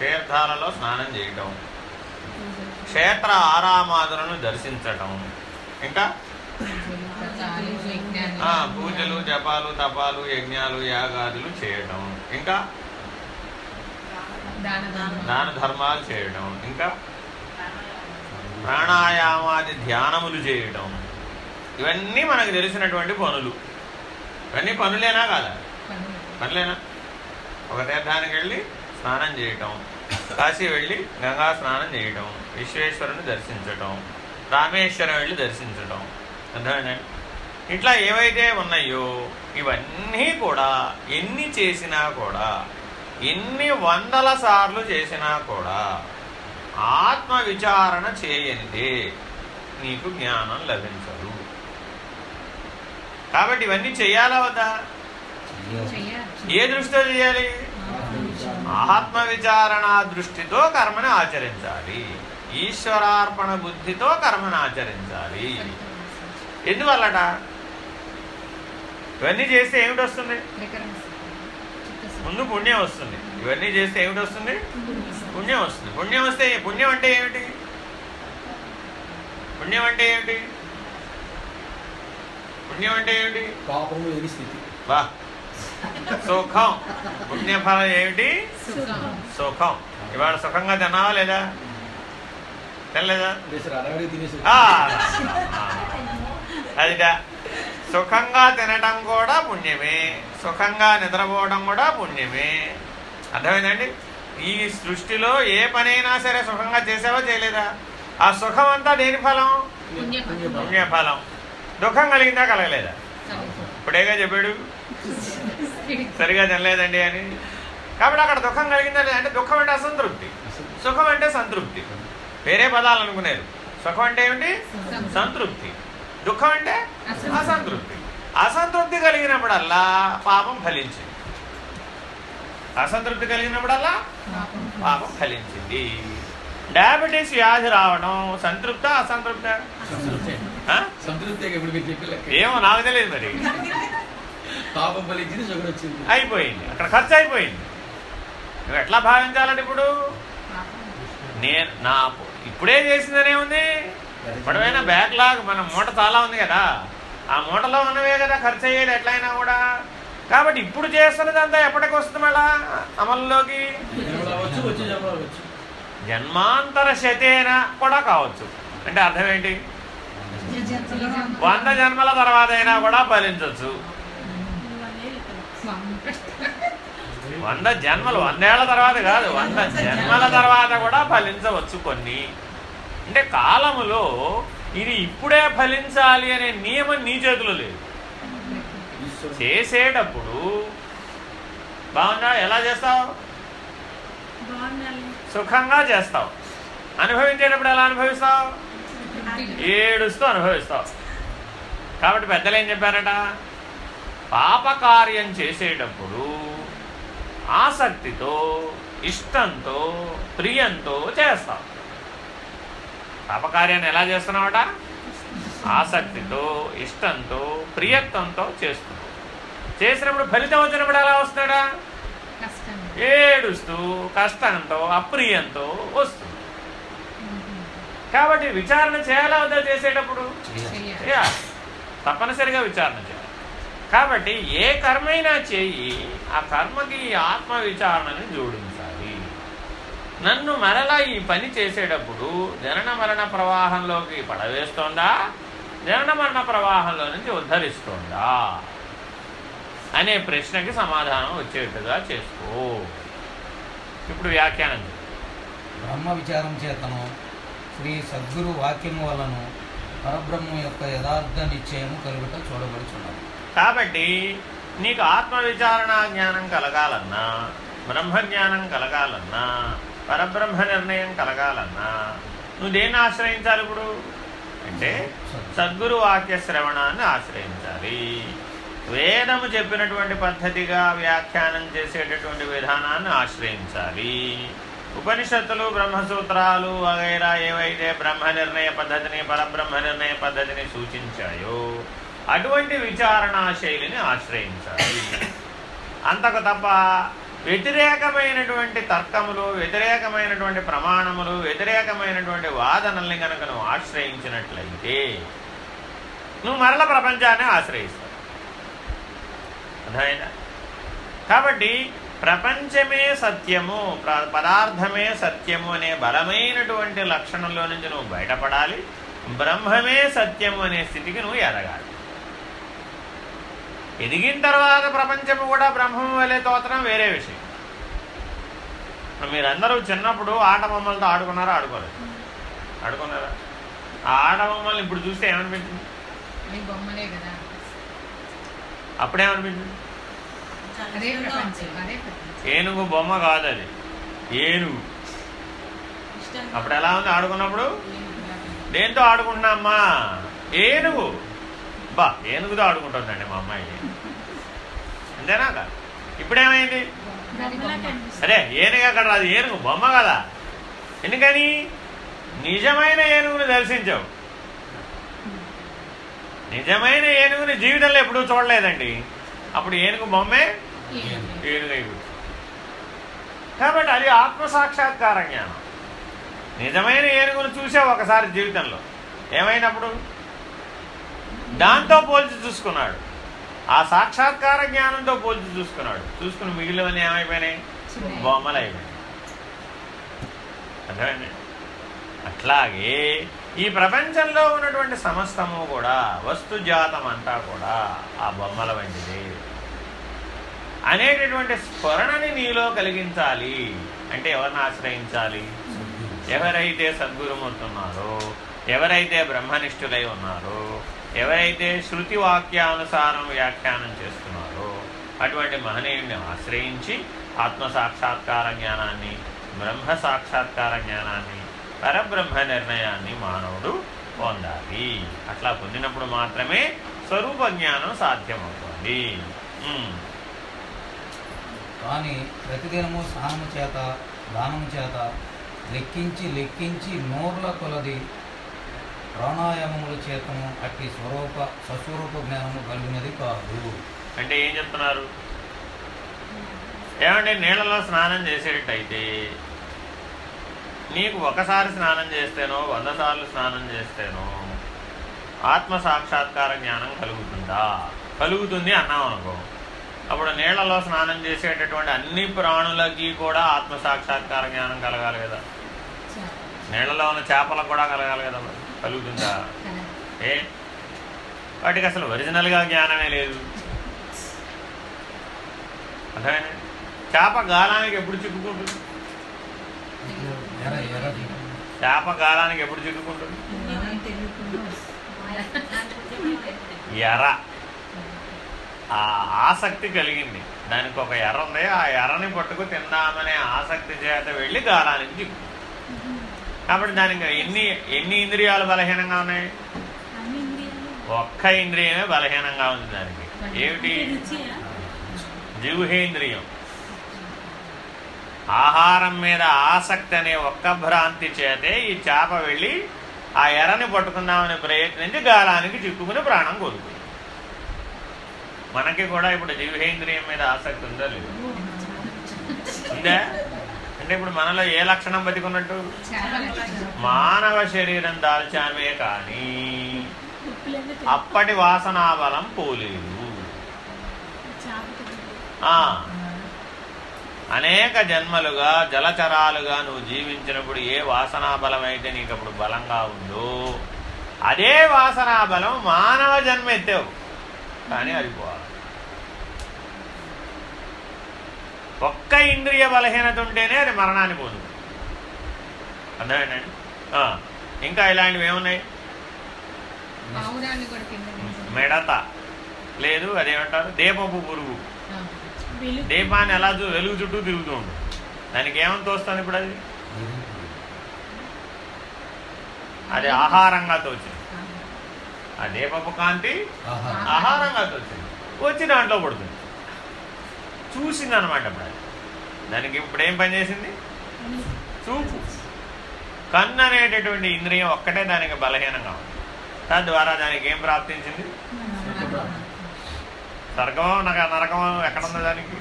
తీర్థాలలో స్నానం చేయటం. క్షేత్ర ఆరామాదులను దర్శించటం. ఇంకా? పూజలు జపాలు తపాలు యజ్ఞాలు యాగాదులు చేయటం. ఇంకా? దాన ధర్మాలు, చేయడం ఇంకా? ప్రాణాయామాది ధ్యానములు చేయడం ఇవన్నీ మనకు తెలిసినటువంటి పనులు. ఇవన్నీ పనులేనా కాదా? పనులు. పనులేనా? ఒక తీర్థానికి వెళ్ళి స్నానం చేయటం. కాశీ వెళ్ళి గంగా స్నానం చేయటం. విశ్వేశ్వరుని దర్శించటం. రామేశ్వరం వెళ్ళి దర్శించటం. అర్థమైందండి? ఇట్లా ఏవైతే ఉన్నాయో ఇవన్నీ కూడా ఎన్ని చేసినా కూడా ఎన్ని వందల సార్లు చేసినా కూడా ఆత్మ విచారణ చేయనిదే నీకు జ్ఞానం లభించదు. కాబట్టి ఇవన్నీ చేయాలా వద్దా. ఏ దృష్టితో చేయాలి? ఆత్మ విచారణ దృష్టితో కర్మని ఆచరించాలి. ఈశ్వరార్పణ బుద్ధితో కర్మను ఆచరించాలి. ఎందువల్లట? ఇవన్నీ చేస్తే ఏమిటి వస్తుంది? ముందు పుణ్యం వస్తుంది. ఇవన్నీ చేస్తే ఏమిటి వస్తుంది? పుణ్యం వస్తుంది. పుణ్యం వస్తే పుణ్యం అంటే ఏమిటి? పుణ్యం అంటే ఏమిటి? పుణ్యం అంటే ఏమిటి? పాపము లేని స్థితి. సుఖం. పుణ్యఫలం ఏమిటి? సుఖం. ఇవాళ సుఖంగా తిన్నావా లేదా? తినలేదా? అదిట. సుఖంగా తినటం కూడా పుణ్యమే. సుఖంగా నిద్రపోవడం కూడా పుణ్యమే. అర్థమైందండి? ఈ సృష్టిలో ఏ పనైనా సరే సుఖంగా చేసావా చేయలేదా? ఆ సుఖం అంతా దేని ఫలం. పుణ్యఫలం దుఃఖం కలిగిందా కలగలేదా. ఇప్పుడేగా చెప్పాడు? సరిగా తినలేదండి అని. కాబట్టి అక్కడ దుఃఖం కలిగిందా లేదా అంటే దుఃఖం అంటే అసంతృప్తి. సుఖం అంటే సంతృప్తి. వేరే పదాలు అనుకునేరు సుఖం అంటే ఏమిటి. సంతృప్తి. దుఃఖం అంటే అసంతృప్తి. అసంతృప్తి కలిగినప్పుడల్లా పాపం ఫలించింది. అసంతృప్తి కలిగినప్పుడల్లా పాపం. ఫలించింది. డయాబెటీస్ వ్యాధి రావడం సంతృప్త అసంతృప్త? ఏమో నాకు తెలియదు మరి. పాపం ఫలించింది షుగర్ వచ్చింది. అయిపోయింది. అక్కడ ఖర్చు అయిపోయింది. నువ్వు ఎట్లా భావించాలంటే ఇప్పుడు? పాపం. నేను నా ఇప్పుడే చేసిందనే ఉంది. ఇప్పుడైనా బ్యాక్లాగ్ మన మూట చాలా ఉంది కదా. ఆ మూటలో ఉన్నవే కదా ఖర్చు అయ్యేది ఎట్లయినా కూడా. కాబట్టి ఇప్పుడు చేస్తున్నదంతా ఎప్పటికి వస్తుంది మళ్ళా అమల్లోకి? జన్మాంతర శతేన కూడా కావచ్చు. అంటే అర్థం ఏంటి? వంద జన్మల తర్వాత అయినా కూడా ఫలించవచ్చు. వంద జన్మలు వందేళ్ళ తర్వాత కాదు వంద జన్మల తర్వాత కూడా ఫలించవచ్చు కొన్ని. అంటే కాలములో ఇది ఇప్పుడే ఫలించాలి అనే నియమం నీ చేతిలో లేదు. చేసేటప్పుడు బాగుందా ఎలా చేస్తావు? సుఖంగా చేస్తావు. అనుభవించేటప్పుడు ఎలా అనుభవిస్తావు. ఏడుస్తూ అనుభవిస్తావు. కాబట్టి పెద్దలు ఏం చెప్పారట? పాపకార్యం చేసేటప్పుడు ఆసక్తితో ఇష్టంతో ప్రియంతో చేస్తావు పాపకార్యాన్ని ఎలా చేస్తున్నావట? ఆసక్తితో ఇష్టంతో ప్రియత్వంతో చేస్తున్నావు చేసినప్పుడు ఫలితం వచ్చినప్పుడు ఎలా వస్తాడా ఏడుస్తూ కష్టంతో అప్రియంతో వస్తుంది. కాబట్టి విచారణ చేయాలా వద్దా చేసేటప్పుడు? తప్పనిసరిగా విచారణ చేయాలి. కాబట్టి ఏ కర్మైనా చేయి ఆ కర్మకి ఈ ఆత్మ విచారణని జోడించాలి. నన్ను మరలా ఈ పని చేసేటప్పుడు జనన మరణ ప్రవాహంలోకి పడవేస్తోందా? జనన మరణ ప్రవాహంలో నుంచి ఉద్ధరిస్తోందా? అనే ప్రశ్నకి సమాధానం వచ్చేట్టుగా చేసుకో. ఇప్పుడు వ్యాఖ్యానం బ్రహ్మ విచారం చేతను శ్రీ సద్గురు వాక్యము వలను పరబ్రహ్మ యొక్క యథార్థ నిశ్చయము కలుగుట చూడబడుచున్నది. కాబట్టి నీకు ఆత్మవిచారణ జ్ఞానం కలగాలన్నా బ్రహ్మజ్ఞానం కలగాలన్నా పరబ్రహ్మ నిర్ణయం కలగాలన్నా నువ్వు దేన్ని ఆశ్రయించాలి ఇప్పుడు? అంటే సద్గురు వాక్య శ్రవణాన్ని ఆశ్రయించాలి. వేదము చెప్పినటువంటి పద్ధతిగా వ్యాఖ్యానం చేసేటటువంటి విధానాన్ని ఆశ్రయించాలి. ఉపనిషత్తులు బ్రహ్మసూత్రాలు వగైరా ఏవైతే బ్రహ్మ నిర్ణయ పద్ధతిని పరబ్రహ్మ నిర్ణయ పద్ధతిని సూచించాయో అటువంటి విచారణా శైలిని ఆశ్రయించాలి. అంతకు తప్ప వ్యతిరేకమైనటువంటి తర్కములు వ్యతిరేకమైనటువంటి ప్రమాణములు వ్యతిరేకమైనటువంటి వాదనల్ని కనుక నువ్వు ఆశ్రయించినట్లయితే నువ్వు మరల ప్రపంచాన్ని ఆశ్రయిస్తావు. అర్థమైందా? కాబట్టి ప్రపంచమే సత్యము పదార్థమే సత్యము అనే బలమైనటువంటి లక్షణంలో నుంచి నువ్వు బయటపడాలి. బ్రహ్మమే సత్యము అనే స్థితికి నువ్వు ఎదగాలి. ఎదిగిన తర్వాత ప్రపంచము కూడా బ్రహ్మము వలె తోచడం వేరే విషయం. మీరందరూ చిన్నప్పుడు ఆట బొమ్మలతో ఆడుకున్నారా? ఆడుకోలేదు. ఆడుకున్నారా? ఆ ఆట బొమ్మల్ని ఇప్పుడు చూస్తే ఏమనిపించింది? అవి బొమ్మలే కదా. అప్పుడేమనిపించింది? ఏనుగు బొమ్మ కాదు అది. ఏనుగు. అప్పుడు ఎలా ఉంది ఆడుకున్నప్పుడు. దేంతో ఆడుకుంటున్నామ్మా? ఏనుగు. బా ఏనుగుతో ఆడుకుంటుందండి మా అమ్మాయి. అంతేనా కాదు? ఇప్పుడేమైంది? దాని సరే ఏనుగు అక్కడ రాదు ఏనుగు బొమ్మ కదా. ఎందుకని? నిజమైన ఏనుగును దర్శించావు. నిజమైన ఏనుగుని జీవితంలో ఎప్పుడూ చూడలేదండి. అప్పుడు ఏనుగు బొమ్మే? ఏనుగై కాబట్టి అది ఆత్మసాక్షాత్కార జ్ఞానం. నిజమైన ఏనుగును చూసావు ఒకసారి జీవితంలో. ఏమైనప్పుడు? దాంతో పోల్చి చూసుకున్నాడు. ఆ సాక్షాత్కార జ్ఞానంతో పోల్చి చూసుకున్నాడు. చూసుకుని మిగిలినవన్నీ ఏమైపోయినాయి? బొమ్మలు అయిపోయినాయి అర్థమైంది? అట్లాగే ఈ ప్రపంచంలో ఉన్నటువంటి సమస్తము కూడా వస్తుజాతం అంతా కూడా ఆ బొమ్మల వంటిది. అనేటటువంటి స్ఫురణని నీలో కలిగించాలి. అంటే ఎవరిని ఆశ్రయించాలి? ఎవరైతే సద్గురుమూర్తి ఉన్నారో ఎవరైతే బ్రహ్మనిష్ఠులై ఉన్నారో ఎవరైతే శృతి వాక్యానుసారం వ్యాఖ్యానం చేస్తున్నారో అటువంటి మహనీయుడిని ఆశ్రయించి ఆత్మ సాక్షాత్కార జ్ఞానాన్ని బ్రహ్మ సాక్షాత్కార జ్ఞానాన్ని పరబ్రహ్మ నిర్ణయాన్ని మానవుడు పొందాలి. అట్లా పొందినప్పుడు మాత్రమే స్వరూప జ్ఞానం సాధ్యమవుతుంది. కానీ ప్రతిదినము స్నానము చేత దానము చేత లెక్కించి లెక్కించి నోర్ల కొలది ప్రాణాయామముల చేతను అట్టి స్వరూప సస్వరూప జ్ఞానము కలిగినది కాదు. అంటే ఏం చెప్తున్నారు? ఏమంటే నీళ్ళలో స్నానం చేసేటట్టయితే నీకు ఒకసారి స్నానం చేస్తేనో వంద సార్లు స్నానం చేస్తేనో ఆత్మ సాక్షాత్కార జ్ఞానం కలుగుతుందా? కలుగుతుంది అన్నాం అనుకో. అప్పుడు నీళ్ళలో స్నానం చేసేటటువంటి అన్ని ప్రాణులకి కూడా ఆత్మ సాక్షాత్కార జ్ఞానం కలగాలి కదా. నీళ్ళలో ఉన్న చేపలకు కూడా కలగాలి కదా మరి. కలుగుతుందా? ఏ? వాటికి అసలు ఒరిజినల్గా జ్ఞానమే లేదు. అర్థమైంది? చేప గాలానికి ఎప్పుడు చిక్కుకుంటుంది? ఎర చేప గాలానికి ఎప్పుడు చిక్కుకుంటుంది? ఎర్ర ఆ ఆసక్తి కలిగింది. దానికి ఒక ఎర్ర ఉంది. ఆ ఎర్రని పట్టుకు తిందామనే ఆసక్తి చేత వెళ్ళి గాలానికి చిక్కు కాబట్టి దానికి ఎన్ని ఎన్ని ఇంద్రియాలు బలహీనంగా ఉన్నాయి? ఒక్క ఇంద్రియమే బలహీనంగా ఉంది దానికి. ఏమిటి? రుచియా? జిహ్వేంద్రియం. ఆహారం మీద ఆసక్తి అనే ఒక్క భ్రాంతి చేతే ఈ చేప వెళ్ళి ఆ ఎరని పట్టుకుందామని ప్రయత్నించి గాలానికి చిక్కుకుని ప్రాణం కోల్పోయింది. మనకి కూడా ఇప్పుడు జిహ్వేంద్రియం మీద ఆసక్తి ఉందా లేదు? ఉందా? అంటే ఇప్పుడు మనలో ఏ లక్షణం బతికున్నట్టు. మానవ శరీరం దాల్చామే కానీ అప్పటి వాసనాబలం పోలేదు. అనేక జన్మలుగా జలచరాలుగా నువ్వు జీవించినప్పుడు ఏ వాసనా బలం అయితే నీకు అప్పుడు బలంగా ఉందో అదే వాసనా బలం మానవ జన్మ ఎత్తావు. కానీ అది పోవాలి. ఒక్క ఇంద్రియ బలహీనత ఉంటేనే అది మరణాన్ని పొందుతుంది అర్థమేనండి ఆ, ఇంకా ఇలాంటివి ఏమున్నాయి. మిడత. లేదు అదేమంటారు? దీపపు పురుగు. దీపాన్ని ఎలా వెలుగు చుట్టూ తిరుగుతూ ఉంటుంది దానికి ఏమని తోస్తుంది ఇప్పుడు అది? అది ఆహారంగా తోచింది. ఆ దీపపు కాంతి ఆహా ఆహారంగా తోచింది. వచ్చి దాంట్లో పడుతుంది. చూసింది అనమాట ఇప్పుడు దానికి ఇప్పుడు ఏం పని చేసింది? చూపు. కన్ను అనేటటువంటి ఇంద్రియం ఒక్కటే దానికి బలహీనంగా ఉంది. తద్వారా దానికి ఏం ప్రాప్తించింది? స్వర్గం నరకం నరకమో ఎక్కడుంది దానికి?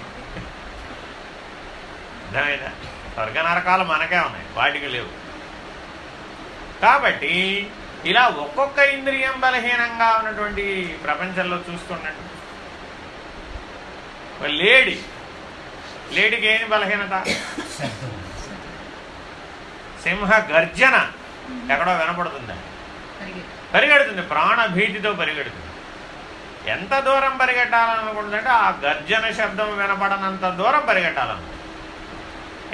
అర్థమైందా? స్వర్గ నరకాలు మనకే ఉన్నాయి. వాటికి లేవు. కాబట్టి ఇలా ఒక్కొక్క ఇంద్రియం బలహీనంగా ఉన్నటువంటి ప్రపంచంలో చూస్తున్నట్టు లేడి. లేడికి ఏమి బలహీనత? సింహ గర్జన ఎక్కడో వినపడుతుంది. పరిగెడుతుంది. ప్రాణభీతితో పరిగెడుతుంది. ఎంత దూరం పరిగెట్టాలనుకుంటుందంటే ఆ గర్జన శబ్దం వినపడనంత దూరం పరిగెట్టాలనుకుంటుంది.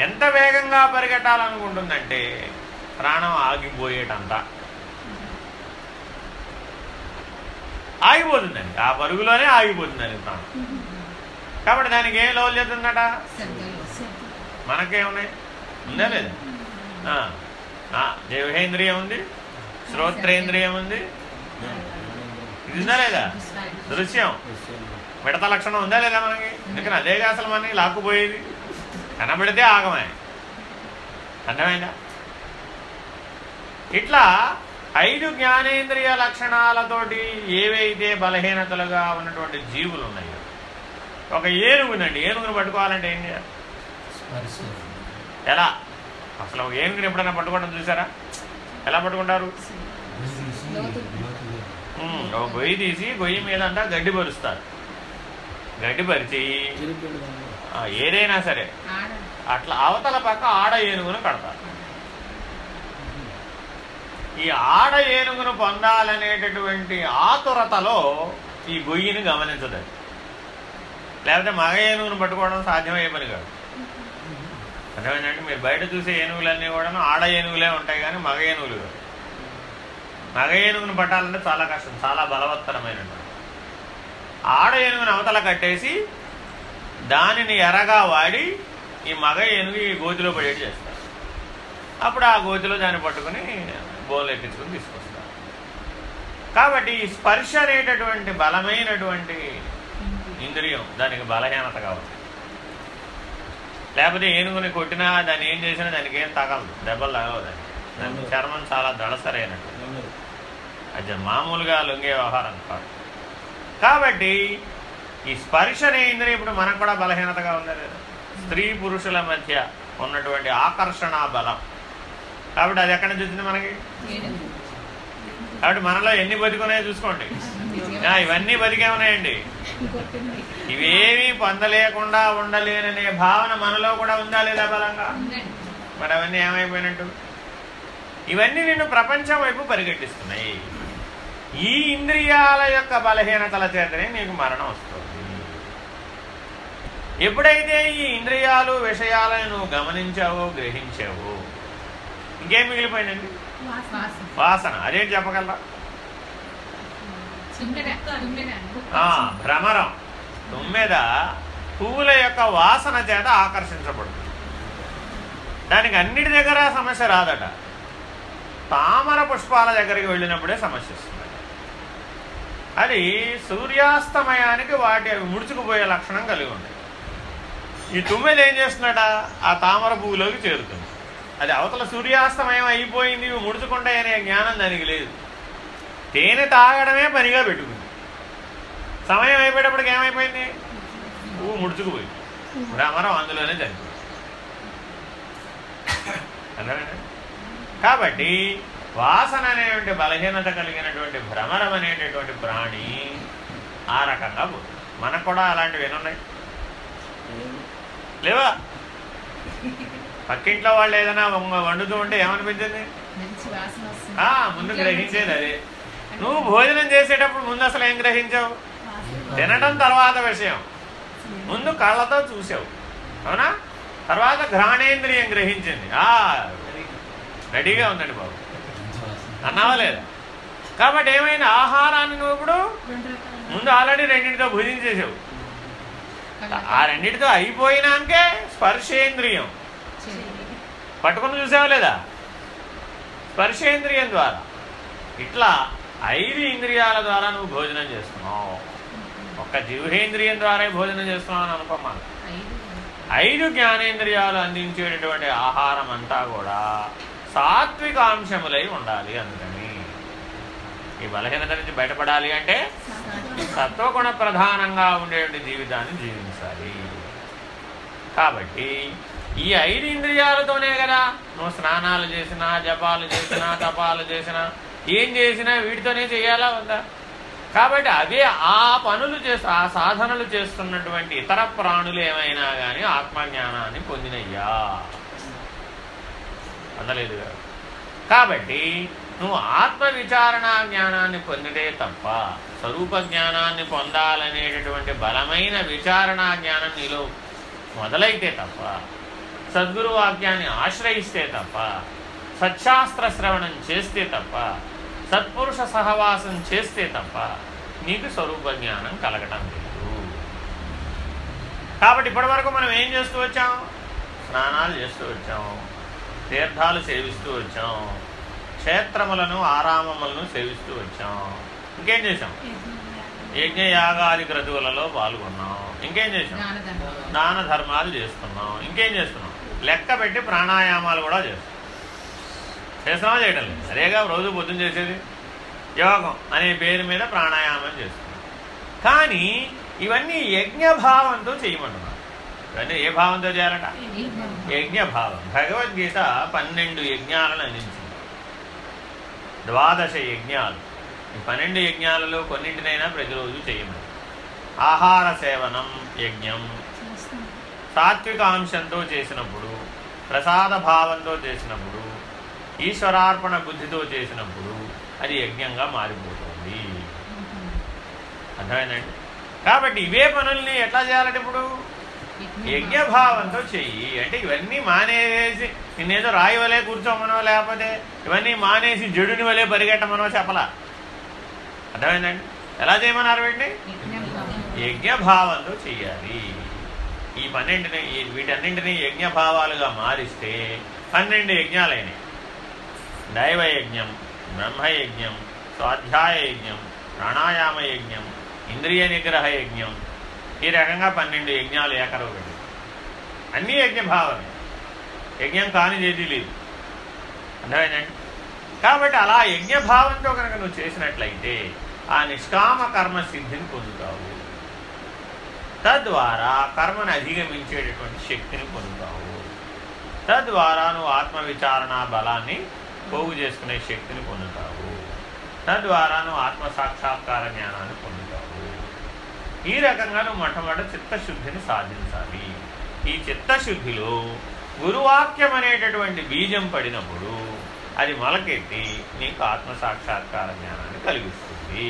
ఎంత వేగంగా పరిగెట్టాలనుకుంటుందంటే ప్రాణం ఆగిపోయేటంత. ఆగిపోతుందండి. ఆ పరుగులోనే ఆగిపోతుందండి ప్రాణం. కాబట్టి దానికి ఏం లౌల్యత ఉందట మనకేమున్నాయి? ఉందా లేదు? దేవేంద్రియం ఉంది శ్రోత్రేంద్రియం ఉంది. ఇది ఉందా లేదా? దృశ్యం. మిడత లక్షణం ఉందా లేదా మనకి? ఎందుకని అదే అసలు మనకి లాక్కుపోయేది? కనబడితే ఆగమే. అర్థమైందా? ఇట్లా ఐదు జ్ఞానేంద్రియ లక్షణాలతోటి ఏవైతే బలహీనతలుగా ఉన్నటువంటి జీవులు ఉన్నాయో ఒక ఏనుగునండి ఏనుగును పట్టుకోవాలంటే ఏం చేయాలి? ఎలా? అసలు ఒక ఏనుగుని ఎప్పుడైనా పట్టుకోవడం చూసారా? ఎలా పట్టుకుంటారు? ఒక గొయ్యి తీసి గొయ్యి మీద అంతా గడ్డి పరుస్తారు గడ్డి పరిచి ఏదైనా సరే. ఆడ. అట్లా అవతల పక్క ఆడ ఏనుగును కడతారు. ఈ ఆడ ఏనుగును పొందాలనేటటువంటి ఆతురతలో ఈ గొయ్యిని గమనించదు లేకపోతే మగ ఏనుగును పట్టుకోవడం సాధ్యమయ్యే పని కాదు. అర్థమైందంటే మీరు బయట చూసే ఏనుగులన్నీ కూడా ఆడ ఏనుగులే ఉంటాయి కానీ మగ ఏనుగులు కాదు. మగ ఏనుగును పట్టాలంటే చాలా కష్టం చాలా బలవత్తరమైన ఆడ ఏనుగును అవతల కట్టేసి దానిని ఎరగా వాడి ఈ మగ ఏనుగు ఈ గోతిలో పడేటి చేస్తారు. అప్పుడు ఆ గోతిలో దాన్ని పట్టుకుని బోన్లు ఎక్కించుకుని తీసుకొస్తారు. కాబట్టి ఈ స్పర్శ అనేటటువంటి బలమైనటువంటి ఇంద్రియం దానికి బలహీనత కావచ్చు. లేకపోతే ఏనుగుని కొట్టినా దాన్ని ఏం చేసినా దానికి ఏం తగలదు. దెబ్బలు తగలవు దానికి. దాని చర్మం చాలా దళసరైనట్టు. అది మామూలుగా లొంగే వ్యవహారం కాదు. కాబట్టి ఈ స్పర్శ అనే ఇంద్రియం ఇప్పుడు మనకు కూడా బలహీనతగా ఉంది లేదా? స్త్రీ పురుషుల మధ్య ఉన్నటువంటి ఆకర్షణ బలం. కాబట్టి అది ఎక్కడ నుంచి వచ్చింది మనకి. కాబట్టి మనలో ఎన్ని బతికున్నాయో చూసుకోండి. ఇవన్నీ బతికే ఉన్నాయండి. ఇవేమీ పొందలేకుండా ఉండలేననే భావన మనలో కూడా ఉందా లేదా బలంగా. మరి అవన్నీ ఏమైపోయినట్టు? ఇవన్నీ నిన్ను ప్రపంచం వైపు పరిగెట్టిస్తున్నాయి. ఈ ఇంద్రియాల యొక్క బలహీనతల చేతనే నీకు మరణం వస్తుంది. ఎప్పుడైతే ఈ ఇంద్రియాలు విషయాలను నువ్వు గమనించావో గ్రహించావో ఇంకేం మిగిలిపోయిందండి? వాసన. అదేంటి చెప్పగలరా? భ్రమరం. తుమ్మెద పువ్వుల యొక్క వాసన చేత ఆకర్షించబడుతుంది. దానికి అన్నిటి దగ్గర సమస్య రాదట. తామర పుష్పాల దగ్గరికి వెళ్ళినప్పుడే సమస్య వస్తుంది. అది సూర్యాస్తమయానికి వాటి ముడుచుకుపోయే లక్షణం కలిగి ఉంది. ఈ తుమ్మెద ఏం చేస్తున్నాడ ఆ తామర పువ్వులోకి చేరుతుంది. అది అవతల సూర్యాస్తమయం అయిపోయింది ఇవి ముడుచుకుంటాయనే జ్ఞానం దానికి లేదు. తేనె తాగడమే పనిగా పెట్టుకుంది. సమయం అయిపోయేటప్పటికి ఏమైపోయింది? పువ్వు ముడుచుకుపోయింది. భ్రమరం అందులోనే చనిపోయింది? కాబట్టి వాసన అనేటువంటి బలహీనత కలిగినటువంటి భ్రమరం అనేటటువంటి ప్రాణి ఆ రకంగా పోతుంది. మనకు కూడా అలాంటివి ఎన్నున్నాయి లేవా? పక్కింట్లో వాళ్ళు ఏదైనా వండుతూ ఉంటే ఏమనిపించింది? ముందు గ్రహించేది అదే. నువ్వు భోజనం చేసేటప్పుడు ముందు అసలు ఏం గ్రహించావు? తినడం తర్వాత విషయం. ముందు కళ్ళతో చూసావు. అవునా? తర్వాత ఘ్రాణేంద్రియం గ్రహించింది. ఆ రెడీగా ఉందండి బాబు. అన్నావా లేదా? కాబట్టి ఏమైనా ఆహారాన్ని నువ్వు ఇప్పుడు ముందు ఆల్రెడీ రెండింటితో భుజించేసావు చేసావు. ఆ రెండింటితో అయిపోయినాకే స్పర్శేంద్రియం. పట్టుకుని చూసావా లేదా? స్పర్శేంద్రియం ద్వారా. ఇట్లా ఐదు ఇంద్రియాల ద్వారా నువ్వు భోజనం చేస్తున్నావు. ఒక్క జీవేంద్రియం ద్వారా భోజనం చేస్తున్నావు అని అనుకోమా ఐదు. ఐదు జ్ఞానేంద్రియాలు అందించేటటువంటి ఆహారం అంతా కూడా సాత్వికాంశములై ఉండాలి అందుకని. ఈ బలహీనత నుంచి బయటపడాలి అంటే సత్వగుణ ప్రధానంగా ఉండేటువంటి జీవితాన్ని జీవించాలి. కాబట్టి ఈ ఐదు ఇంద్రియాలతోనే కదా నువ్వు స్నానాలు చేసినా జపాలు చేసినా తపాలు చేసినా ఏం చేసినా వీటితోనే చేయాలా ఉందా కాబట్టి అదే ఆ పనులు చేస్తూ ఆ సాధనలు చేస్తున్నటువంటి ఇతర ప్రాణులు ఏమైనా కానీ ఆత్మజ్ఞానాన్ని పొందినయ్యా. అందలేదు కదా? కాబట్టి నువ్వు ఆత్మ విచారణ జ్ఞానాన్ని పొందితే తప్ప స్వరూప జ్ఞానాన్ని పొందాలనేటటువంటి బలమైన విచారణ జ్ఞానం నీలో మొదలైతే తప్ప సద్గురు వాక్యాన్ని ఆశ్రయిస్తే తప్ప సత్శాస్త్ర శ్రవణం చేస్తే తప్ప సత్పురుష సహవాసం చేస్తే తప్ప నీకు స్వరూప జ్ఞానం కలగటం లేదు. కాబట్టి ఇప్పటివరకు మనం ఏం చేస్తూ వచ్చాం? స్నానాలు చేస్తూ వచ్చాం. తీర్థాలు సేవిస్తూ వచ్చాం. క్షేత్రములను ఆరామములను సేవిస్తూ వచ్చాం. ఇంకేం చేసాం యజ్ఞ యాగాది క్రతువులలో పాల్గొన్నాం. ఇంకేం చేసాం. దాన ధర్మాలు చేస్తున్నాం. ఇంకేం చేస్తున్నాం? లెక్క పెట్టి ప్రాణాయామాలు కూడా చేస్తున్నాం. చేస్తున్నామా చేయటం లేదు. అదేగా రోజు పొద్దున చేసేది యోగం అనే పేరు మీద ప్రాణాయామం చేస్తున్నాం కానీ ఇవన్నీ యజ్ఞభావంతో చేయమంటున్నారు. ఇవన్నీ ఏ భావంతో చేయాలట? యజ్ఞభావం. భగవద్గీత పన్నెండు యజ్ఞాలను అందించింది. ద్వాదశ యజ్ఞాలు. ఈ పన్నెండు యజ్ఞాలలో కొన్నింటినైనా ప్రతిరోజు చేయమని. ఆహార సేవనం యజ్ఞం. సాత్వికాంశంతో చేసినప్పుడు ప్రసాద భావంతో చేసినప్పుడు ఈశ్వరార్పణ బుద్ధితో చేసినప్పుడు అది యజ్ఞంగా మారిపోతుంది. అర్థమైందండి? కాబట్టి ఇవే పనుల్ని ఎట్లా చేయాలంటే ఇప్పుడు? యజ్ఞభావంతో చెయ్యి. అంటే ఇవన్నీ మానేసి నిన్నేదో రాయి వలే కూర్చోమనో లేకపోతే ఇవన్నీ మానేసి జడుని వలే పరిగెట్టమనో చెప్పలా. అర్థమైందండి? ఎలా చేయమన్నారు వీటిని? యజ్ఞభావంతో చెయ్యాలి. ఈ పన్నెండుని వీటన్నింటినీ యజ్ఞభావాలుగా మారిస్తే పన్నెండు యజ్ఞాలైనవి దైవయజ్ఞం బ్రహ్మయజ్ఞం స్వాధ్యాయ యజ్ఞం ప్రాణాయామ యజ్ఞం ఇంద్రియ నిగ్రహ యజ్ఞం ఈ రకంగా పన్నెండు యజ్ఞాలు ఏకరొకటి అన్నీ యజ్ఞభావమే యజ్ఞం కానిది ఏది లేదు. అర్థమైందండి? కాబట్టి అలా యజ్ఞభావంతో కనుక నువ్వు చేసినట్లయితే ఆ నిష్కామ కర్మ సిద్ధిని పొందుతావు. తద్వారా కర్మను అధిగమించేటటువంటి శక్తిని పొందుతావు. తద్వారా నువ్వు ఆత్మవిచారణ బలాన్ని పోగు చేసుకునే శక్తిని పొందుతావు. తద్వారా నువ్వు ఆత్మ సాక్షాత్కార జ్ఞానాన్ని పొందుతావు. ఈ రకంగా నువ్వు మొట్టమొదటి చిత్తశుద్ధిని సాధించాలి. ఈ చిత్తశుద్ధిలో గురువాక్యం అనేటటువంటి బీజం పడినప్పుడు అది మొలకెత్తి నీకు ఆత్మ సాక్షాత్కార జ్ఞానాన్ని కలిగిస్తుంది.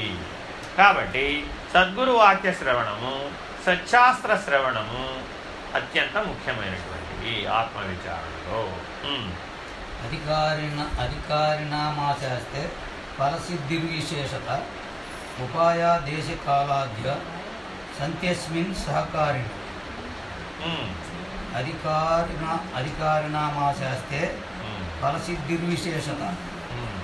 కాబట్టి సద్గురు వాక్య శ్రవణము సత్శాస్త్ర శ్రవణము అత్యంత ముఖ్యమైనటువంటివి ఆత్మ విచారణలో ఉమ్. అధికారిణ అధికారినామాశాస్తే ఫలసిద్ధిర్విశేషత ఉపాయాదేశకాలాద్య సంత్యస్మిన్ సహకారిణి ఉమ్. అధికారిణ అధికారినామాశాస్తే ఉమ్. ఫలసిద్ధిర్విశేషత ఉమ్.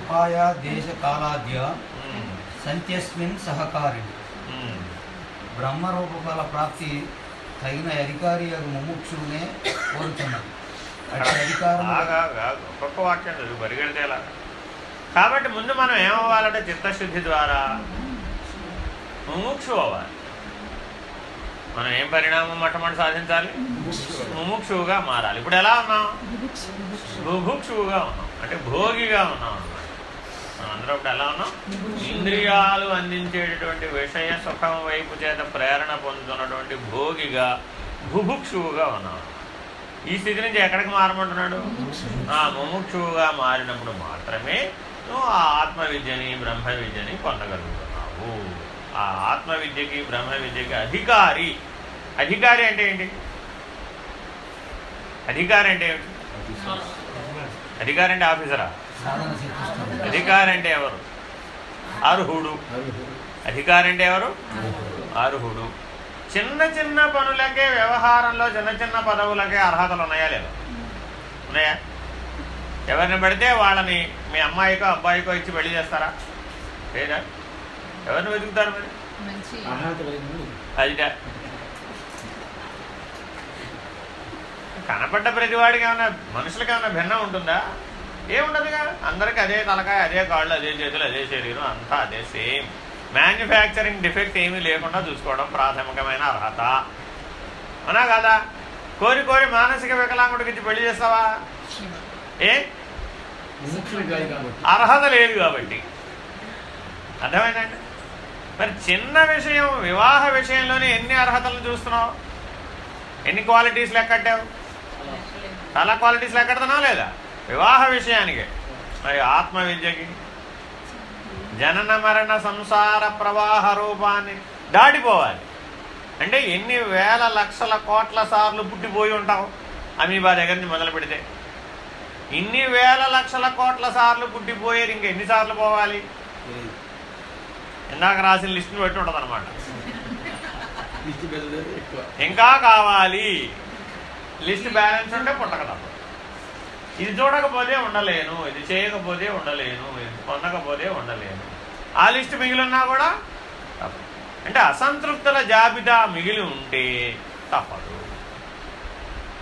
ఉపాయాదేశకాలాద్య ఉమ్. సంత్యస్మిన్ సహకారిణి ఉమ్. బ్రహ్మరూపఫల ప్రాప్తి తగిన అధికారి యొక్క ముముక్షునే కోరుతున్నది అట్టి ఒక్కొక్క వాక్యం చదువు పరిగెడితే ఎలా కాబట్టి ముందు మనం ఏమవ్వాలంటే చిత్తశుద్ధి ద్వారా ముముక్షు అవ్వాలి. మనం ఏం పరిణామం మొట్టమొదటి సాధించాలి? ముముక్షువుగా మారాలి. ఇప్పుడు ఎలా ఉన్నాం? బుభుక్షువుగా ఉన్నాం. అంటే భోగిగా ఉన్నాం అందరూ ఇప్పుడు ఎలా ఉన్నాం? ఇంద్రియాలు అందించేటటువంటి విషయ సుఖం వైపు చేత ప్రేరణ పొందుతున్నటువంటి భోగిగా బుభుక్షువుగా ఉన్నాం. ఈ స్థితి నుంచి ఎక్కడికి మారమంటున్నాడు? ఆ ముముక్షువుగా మారినప్పుడు మాత్రమే నువ్వు ఆ ఆత్మ విద్యని బ్రహ్మ విద్యని పొందగలుగుతున్నావు. ఆ ఆత్మ విద్యకి బ్రహ్మ విద్యకి అధికారి. అధికారి అంటే ఏంటి? అధికారి అంటే ఏమిటి? అధికారి అంటే ఆఫీసరా? అధికారి అంటే ఎవరు? అర్హుడు. అధికారి అంటే ఎవరు? అర్హుడు. చిన్న చిన్న పనులకే వ్యవహారంలో చిన్న చిన్న పదవులకే అర్హతలు ఉన్నాయా లేదా? ఉన్నాయా? ఎవరిని పడితే వాళ్ళని మీ అమ్మాయికో అబ్బాయికో ఇచ్చి పెళ్ళి చేస్తారా? లేదా? ఎవరిని వెతుకుతారు మరి? అదిట. కనపడ్డ ప్రతివాడికి ఏమైనా మనుషులకి ఏమైనా భిన్నం ఉంటుందా? ఏముండదుగా? అందరికి అదే తలకాయ అదే కాళ్ళు అదే చేతులు అదే శరీరం అంతా అదే సేమ్. మ్యానుఫ్యాక్చరింగ్ డిఫెక్ట్ ఏమీ లేకుండా చూసుకోవడం ప్రాథమికమైన అర్హత. అవునా కదా? కోరి కోరి మానసిక వికలాంగుడికి పెళ్ళి చేస్తావా? ఏ? అర్హత లేదు కాబట్టి. అర్థమైందండి? మరి చిన్న విషయం వివాహ విషయంలోనే ఎన్ని అర్హతలను చూస్తున్నావు? ఎన్ని క్వాలిటీస్ లెక్కట్టావు? చాలా క్వాలిటీస్ లెక్కడుతున్నావు లేదా? వివాహ విషయానికి. మరి ఆత్మ విద్యకి జనన మరణ సంసార ప్రవాహ రూపాన్ని దాటిపోవాలి. అంటే ఎన్ని వేల లక్షల కోట్ల సార్లు పుట్టిపోయి ఉంటావు అమీబా దగ్గర నుంచి మొదలు పెడితే. ఇన్ని వేల లక్షల కోట్ల సార్లు పుట్టిపోయేది ఇంక ఎన్నిసార్లు పోవాలి? ఇందాక రాసిన లిస్టుని బట్టి ఉంటుంది అనమాట ఇంకా కావాలి. లిస్ట్ బ్యాలెన్స్ ఉంటే పుట్టక ఇది చూడకపోతే ఉండలేను ఇది చేయకపోతే ఉండలేను ఇది పొందకపోతే ఉండలేను. ఆ లిస్ట్ మిగిలి ఉన్నా కూడా తప్పదు. అంటే అసంతృప్తుల జాబితా మిగిలి ఉంటే తప్పదు.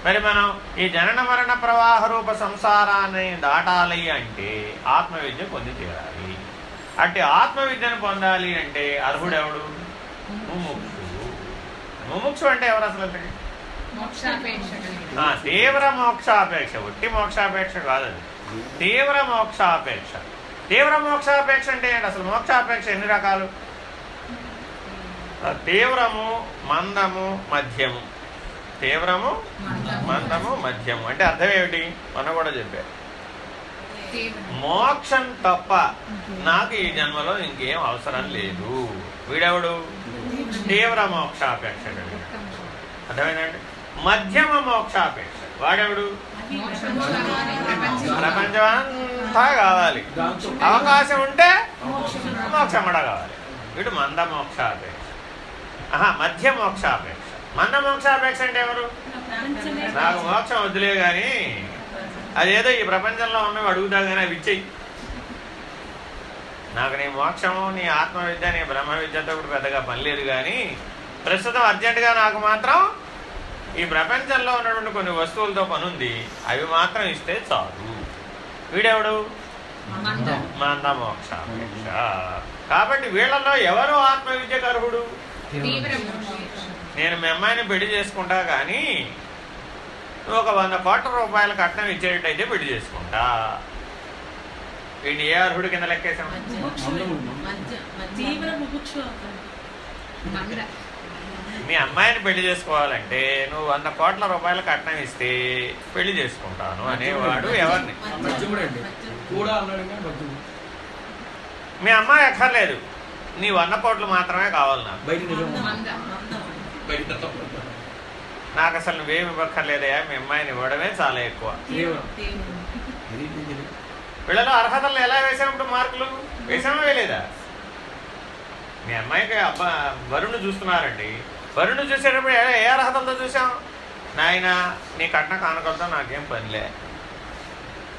మరి మనం ఈ జనన మరణ ప్రవాహ రూప సంసారాన్ని దాటాలి అంటే ఆత్మవిద్య పొంది తీరాలి. అట్టి ఆత్మవిద్యను పొందాలి అంటే అర్హుడెవడు? ముముక్షువు ముముక్షు అంటే ఎవరు అసలు? తీవ్ర మోక్షాపేక్ష. ఒట్టి మోక్షాపేక్ష కాదు తీవ్ర మోక్షాపేక్ష. తీవ్ర మోక్షాపేక్ష అంటే ఏంటి? అసలు మోక్షాపేక్ష ఎన్ని రకాలు? తీవ్రము మందము మధ్యము తీవ్రము మందము మధ్యము అంటే అర్థం ఏమిటి? మనం కూడా చెప్పారు మోక్షం తప్ప నాకు ఈ జన్మలో ఇంకేం అవసరం లేదు. వీడెవడు? తీవ్ర మోక్షాపేక్ష అర్థమైందండి మధ్యమ మోక్షాపేక్ష. వాడెవడు? కావాలి, ప్రపంచం అంతా కావాలి. అవకాశం ఉంటే మోక్షం కూడా కావాలి. వీడు మంద మోక్షాపేక్ష. ఆహా మధ్య మోక్షాపేక్ష. మంద మోక్షాపేక్ష అంటే ఎవరు? నాకు మోక్షం వద్దులే కానీ అదేదో ఈ ప్రపంచంలో ఉన్నవి అడుగుతా కానీ అవి ఇచ్చేయి. నాకు నీ మోక్షము నీ ఆత్మ విద్య నీ బ్రహ్మ విద్యతో కూడా పెద్దగా పని లేదు కానీ ప్రస్తుతం అర్జెంటుగా నాకు మాత్రం ఈ ప్రపంచంలో ఉన్నటువంటి కొన్ని వస్తువులతో పని ఉంది అవి మాత్రం ఇస్తే చాలు. వీడెవడు? మందం మంద మోక్షాపేక్ష కాబట్టి వీళ్ళలో ఎవరు ఆత్మ విద్యకు అర్హుడు తీవ్ర మోక్ష నేను మీ అమ్మాయిని పెళ్ళి చేసుకుంటా కానీ ఒక వంద కోట్ల రూపాయల కట్నం ఇచ్చేటట్టయితే పెళ్ళి చేసుకుంటా. వీడిని ఏ అర్హుడి కింద లెక్కేసాం తీవ్ర ముముక్షు మంద మీ అమ్మాయిని పెళ్ళి చేసుకోవాలంటే నువ్వు వంద కోట్ల రూపాయల కట్నం ఇస్తే పెళ్ళి చేసుకుంటాను అనేవాడు ఎవరిని? మీ అమ్మాయి అక్కర్లేదు. నీ వంద కోట్లు మాత్రమే కావాలి నాకు. నాకు అసలు నువ్వేమి ఇవ్వక్కర్లేదయా మీ అమ్మాయిని ఇవ్వడమే చాలా ఎక్కువ. వీళ్ళలో అర్హతలు ఎలా వేసాం ఇప్పుడు మార్కులు? వేసామా వేయలేదా? మీ అమ్మాయికి అబ్బా వరుణ్ చూస్తున్నారండి. వరుణ్ చూసేటప్పుడు ఏ ఏ అర్హతలతో చూసాం నాయన నీ కట్న కానుకలతో నాకేం పనిలే.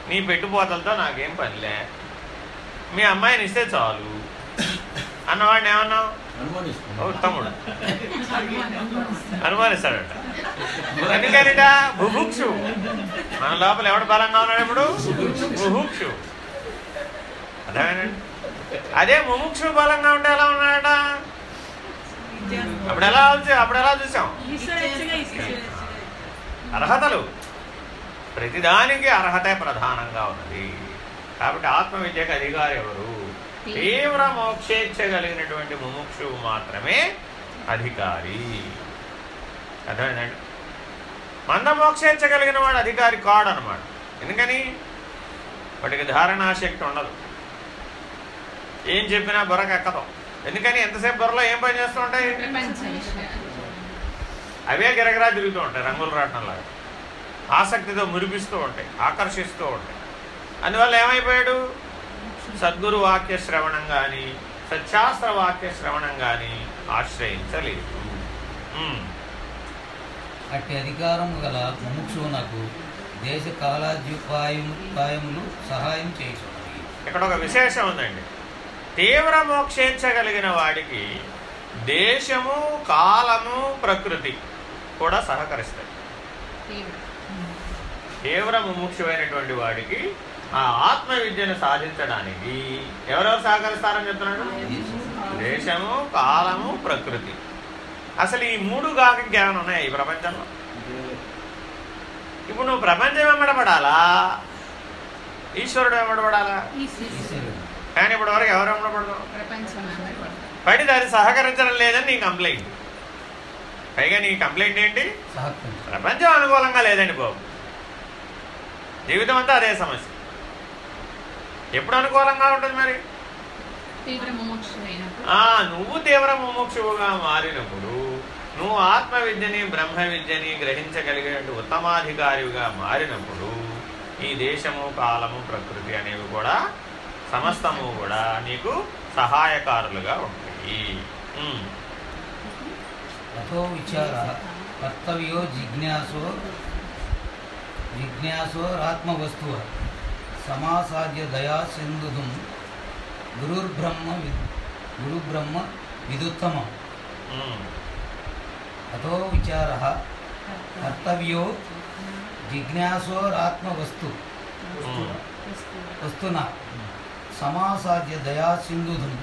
నీ పెట్టుపోతలతో నాకేం పనిలే. మీ అమ్మాయిని ఇస్తే చాలు. అన్నవాడిని ఏమన్నావు? తమ్ముడు. అనుమానిస్తాడట. ఎందుకనిట? బుభుక్షు మన లోపల ఎవడు బలంగా ఉన్నాడు ఇప్పుడు? బుభుక్షు అర్థమేనండి అదే ముముక్షు బలంగా ఉంటే ఎలా ఉన్నాడట? అప్పుడు ఎలా అప్పుడు ఎలా చూసాం అర్హతలు. ప్రతిదానికి అర్హతే ప్రధానంగా ఉన్నది. కాబట్టి ఆత్మ విద్యకు అధికారి ఎవరు? తీవ్ర మోక్షేచ్ఛ కలిగినటువంటి ముముక్షువు మాత్రమే అధికారి. అర్థమైందండి? మంద మోక్షేచ్ఛ కలిగిన వాడు అధికారి కాడనమాట. ఎందుకని? వాడికి ధారణాశక్తి ఉండదు. ఏం చెప్పినా బుర్రకు ఎక్కదు ఎందుకని ఎంతసేపు బుర్రలో ఏం పని చేస్తూ ఉంటాయి? అవే గిరగిరా తిరుగుతూ ఉంటాయి రంగుల రాటంలాగా ఆసక్తితో మురిపిస్తూ ఉంటాయి ఆకర్షిస్తూ ఉంటాయి. అందువల్ల ఏమైపోయాడు? సద్గురు వాక్య శ్రవణం కానీ సత్శాస్త్ర వాక్య శ్రవణం కానీ ఆశ్రయించలేదు. అట్టి అధికారము గల ముముక్షువునకు దేశ కాలాద్యుపాయములు సహాయం చేయుచున్నవి ఇక్కడ ఒక విశేషం ఉందండి. తీవ్ర మోక్షేచ్ఛ కలిగిన వాడికి దేశము కాలము ప్రకృతి కూడా సహకరిస్తాయి. తీవ్ర. ముముక్షువైనటువంటి వాడికి ఆ ఆత్మ విద్యను సాధించడానికి ఎవరెవరు సహకరిస్తారని చెప్తున్నాడు? దేశము కాలము ప్రకృతి. అసలు ఈ మూడు కాక ఇంకేమైనా ఉన్నాయి ఈ ప్రపంచంలో? ఇప్పుడు నువ్వు ప్రపంచం వెంబడబడాలా? ఈశ్వరుడు ఈశ్వరుడు. కానీ ఇప్పటి వరకు ఎవరు అందరూ పడి దాన్ని సహకరించడం లేదని నీ కంప్లైంట్ పైగా నీ కంప్లైంట్ ఏంటి? ప్రపంచం అనుకూలంగా లేదండి బాబు. జీవితం అంతా అదే సమస్య. ఎప్పుడు అనుకూలంగా ఉంటుంది మరి? నువ్వు తీవ్ర ముముక్షువుగా మారినప్పుడు నువ్వు ఆత్మ విద్యని బ్రహ్మ విద్యని గ్రహించగలిగినట్టు ఉత్తమాధికారిగా మారినప్పుడు ఈ దేశము కాలము ప్రకృతి అనేవి కూడా సమస్తము కూడా నీకు సహాయకారులుగా ఉంటాయి. అథో విచార కర్తవ్యో జిజ్ఞాసో జిజ్ఞాసోరాత్మవస్తువ సమాసాద్య దయా సింధుం గురుర్బ్రహ్మ గురుబ్రహ్మ విదుత్తమం. అథో విచార కర్తవ్యో జిజ్ఞాసోరాత్మవస్తు. వస్తున సమాసాద్య దయా సింధుధం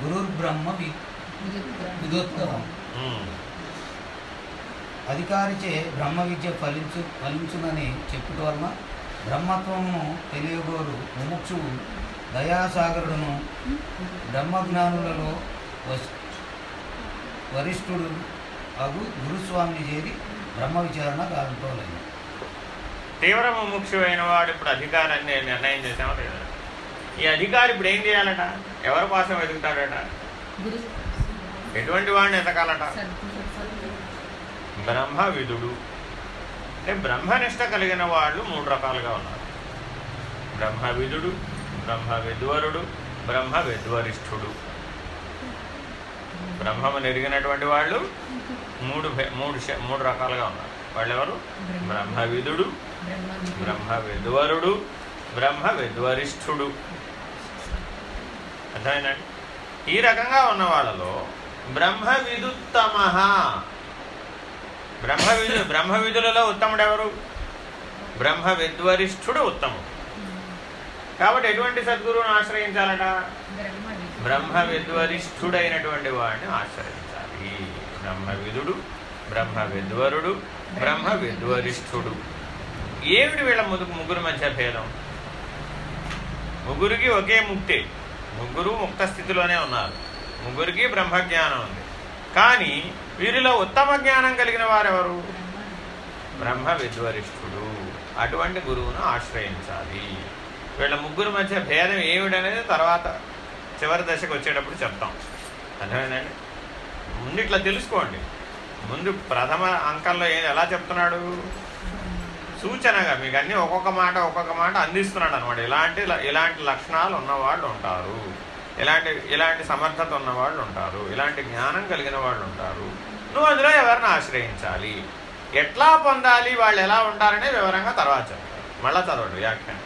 గురుర్బ్రహ్మ విదోత్తమం అధికారిచే బ్రహ్మ విద్య ఫలించు ఫలించునని చెప్పుట వలన బ్రహ్మత్వమును తెలియగోరు ముముక్షువు దయాసాగరుడును బ్రహ్మజ్ఞానులలో వస్ వరిష్ఠుడు అగు గురుస్వామిని చేరి బ్రహ్మ విచారణ కావింపలేదు తీవ్ర ముముక్షువైన వాడు ఇప్పుడు అధికారాన్ని నిర్ణయం చేసామో లేదా? ఈ అధికారి ఇప్పుడు ఏం చేయాలట? ఎవరి కోసం వెతుకుతాడట? ఎటువంటి వాడిని ఎతకాలట బ్రహ్మ విధుడు అంటే బ్రహ్మనిష్ట కలిగిన వాళ్ళు మూడు రకాలుగా ఉన్నారు. బ్రహ్మ విధుడు బ్రహ్మ విద్వరుడు బ్రహ్మ విద్వరిష్ఠుడు బ్రహ్మము నెరిగినటువంటి వాళ్ళు మూడు మూడు మూడు రకాలుగా ఉన్నారు. వాళ్ళు ఎవరు బ్రహ్మ విధుడు బ్రహ్మ విద్వరిష్ఠుడు. అర్థమైందండి ఈ రకంగా ఉన్న వాళ్ళలో బ్రహ్మ విదుత్తమ. బ్రహ్మ విధు బ్రహ్మ విధులలో ఉత్తముడు ఎవరు బ్రహ్మ విద్వరిష్ఠుడు ఉత్తముడు. కాబట్టి ఎటువంటి సద్గురువును ఆశ్రయించాలట? బ్రహ్మ విద్వరిష్ఠుడైనటువంటి వాడిని ఆశ్రయించాలి. బ్రహ్మ విధుడు బ్రహ్మ విద్వరుడు బ్రహ్మ విద్వరిష్ఠుడు. ఏమిటి వీళ్ళ ముగ్గురు మధ్య భేదం? ముగ్గురికి ఒకే ముక్తి. ముగ్గురు ముక్త స్థితిలోనే ఉన్నారు. ముగ్గురికి బ్రహ్మజ్ఞానం ఉంది. కానీ వీరిలో ఉత్తమ జ్ఞానం కలిగిన వారెవరు? బ్రహ్మ విద్వరిష్ఠుడు. అటువంటి గురువును ఆశ్రయించాలి. వీళ్ళ ముగ్గురు మధ్య భేదం ఏమిటనేది తర్వాత చివరి దశకు వచ్చేటప్పుడు చెప్తాం. అర్థమైందండి? ముందు ఇట్లా తెలుసుకోండి. ముందు ప్రథమ అంకంలో ఏం ఎలా చెప్తున్నాడు? సూచనగా మీకు అన్ని ఒక్కొక్క మాట ఒక్కొక్క మాట అందిస్తున్నాడు అనమాట ఇలాంటి ఇలాంటి లక్షణాలు ఉన్నవాళ్ళు ఉంటారు. ఇలాంటి ఇలాంటి సమర్థత ఉన్నవాళ్ళు ఉంటారు. ఇలాంటి జ్ఞానం కలిగిన వాళ్ళు ఉంటారు. నువ్వు అందులో ఎవరిని ఆశ్రయించాలి? ఎట్లా పొందాలి? వాళ్ళు ఎలా ఉంటారనే వివరంగా తర్వాత చెప్తారు మళ్ళా చదవండి వ్యాఖ్యానం.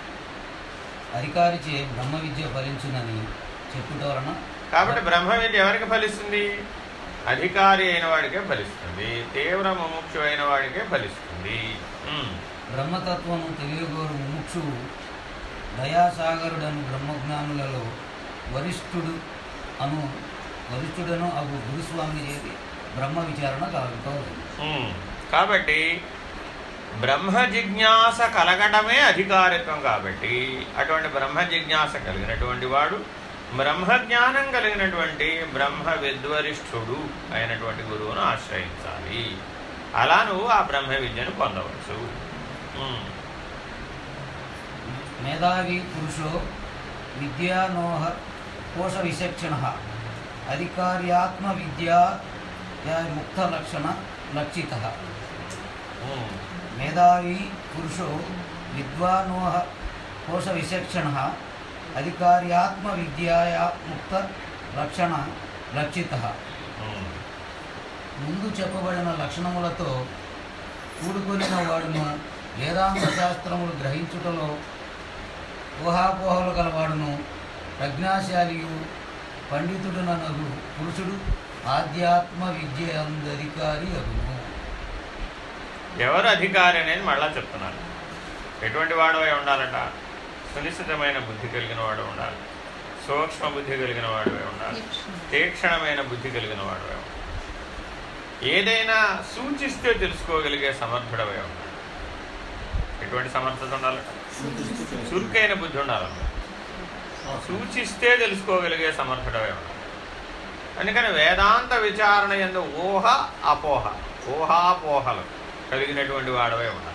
అధికారిచే బ్రహ్మ విద్య ఫలించునని చెప్పుట వలన కాబట్టి బ్రహ్మ విద్య ఎవరికి ఫలిస్తుంది? అధికారి అయిన వాడికే ఫలిస్తుంది. తీవ్ర ముముక్షు అయిన వాడికే ఫలిస్తుంది. బ్రహ్మతత్వము తెలియగోరు ముముక్షువు దయాసాగరుడను బ్రహ్మజ్ఞానులలో వరిష్ఠుడు అను వరిష్ఠుడను అగు గురుస్వామి చేసి బ్రహ్మ విచారణ కలుగుతోంది కాబట్టి బ్రహ్మ జిజ్ఞాస కలగడమే అధికారిత్వం కాబట్టి అటువంటి బ్రహ్మ జిజ్ఞాస కలిగినటువంటి వాడు బ్రహ్మజ్ఞానం కలిగినటువంటి బ్రహ్మ విద్వరిష్ఠుడు అయినటువంటి గురువును ఆశ్రయించాలి. అలా నువ్వు ఆ బ్రహ్మ విద్యను పొందవచ్చు. మేధావి పురుషో విద్యానోహ కోశ విచక్షణ అధికార్యాత్మ విద్యా ముక్త లక్షణ లక్షిత. మేధావి పురుషో విద్వానోహ కోశ విచక్షణ అధికార్యాత్మ విద్యాయా ముక్త లక్షణ లక్షిత. ముందు చెప్పబడిన లక్షణములతో కూడుకొనిన వాడును వేదాంత శాస్త్రములు గ్రహించుటలో ఊహాపోహలు గలవాడును ప్రజ్ఞాశాలియు పండితుడునగు పురుషుడు ఆధ్యాత్మ విద్య అందధికారి అగును. ఎవరు అధికారి అనేది మళ్ళా చెప్తున్నారు. ఎటువంటి వాడవై ఉండాలట? సునిశ్చితమైన బుద్ధి కలిగిన వాడు ఉండాలి. సూక్ష్మ బుద్ధి కలిగిన వాడవే ఉండాలి. తీక్షణమైన బుద్ధి కలిగిన వాడవే ఉండాలి. ఏదైనా సూచిస్తే తెలుసుకోగలిగే సమర్థుడవై ఉండాలి. ఎటువంటి సమర్థత ఉండాలట చురుకైన బుద్ధి ఉండాలన్నమాట సూచిస్తే తెలుసుకోగలిగే సమర్థుడవై ఉండాలి అందుకని వేదాంత విచారణ ఎందు ఊహ అపోహ. ఊహాపోహలు కలిగినటువంటి వాడవే ఉండాలి.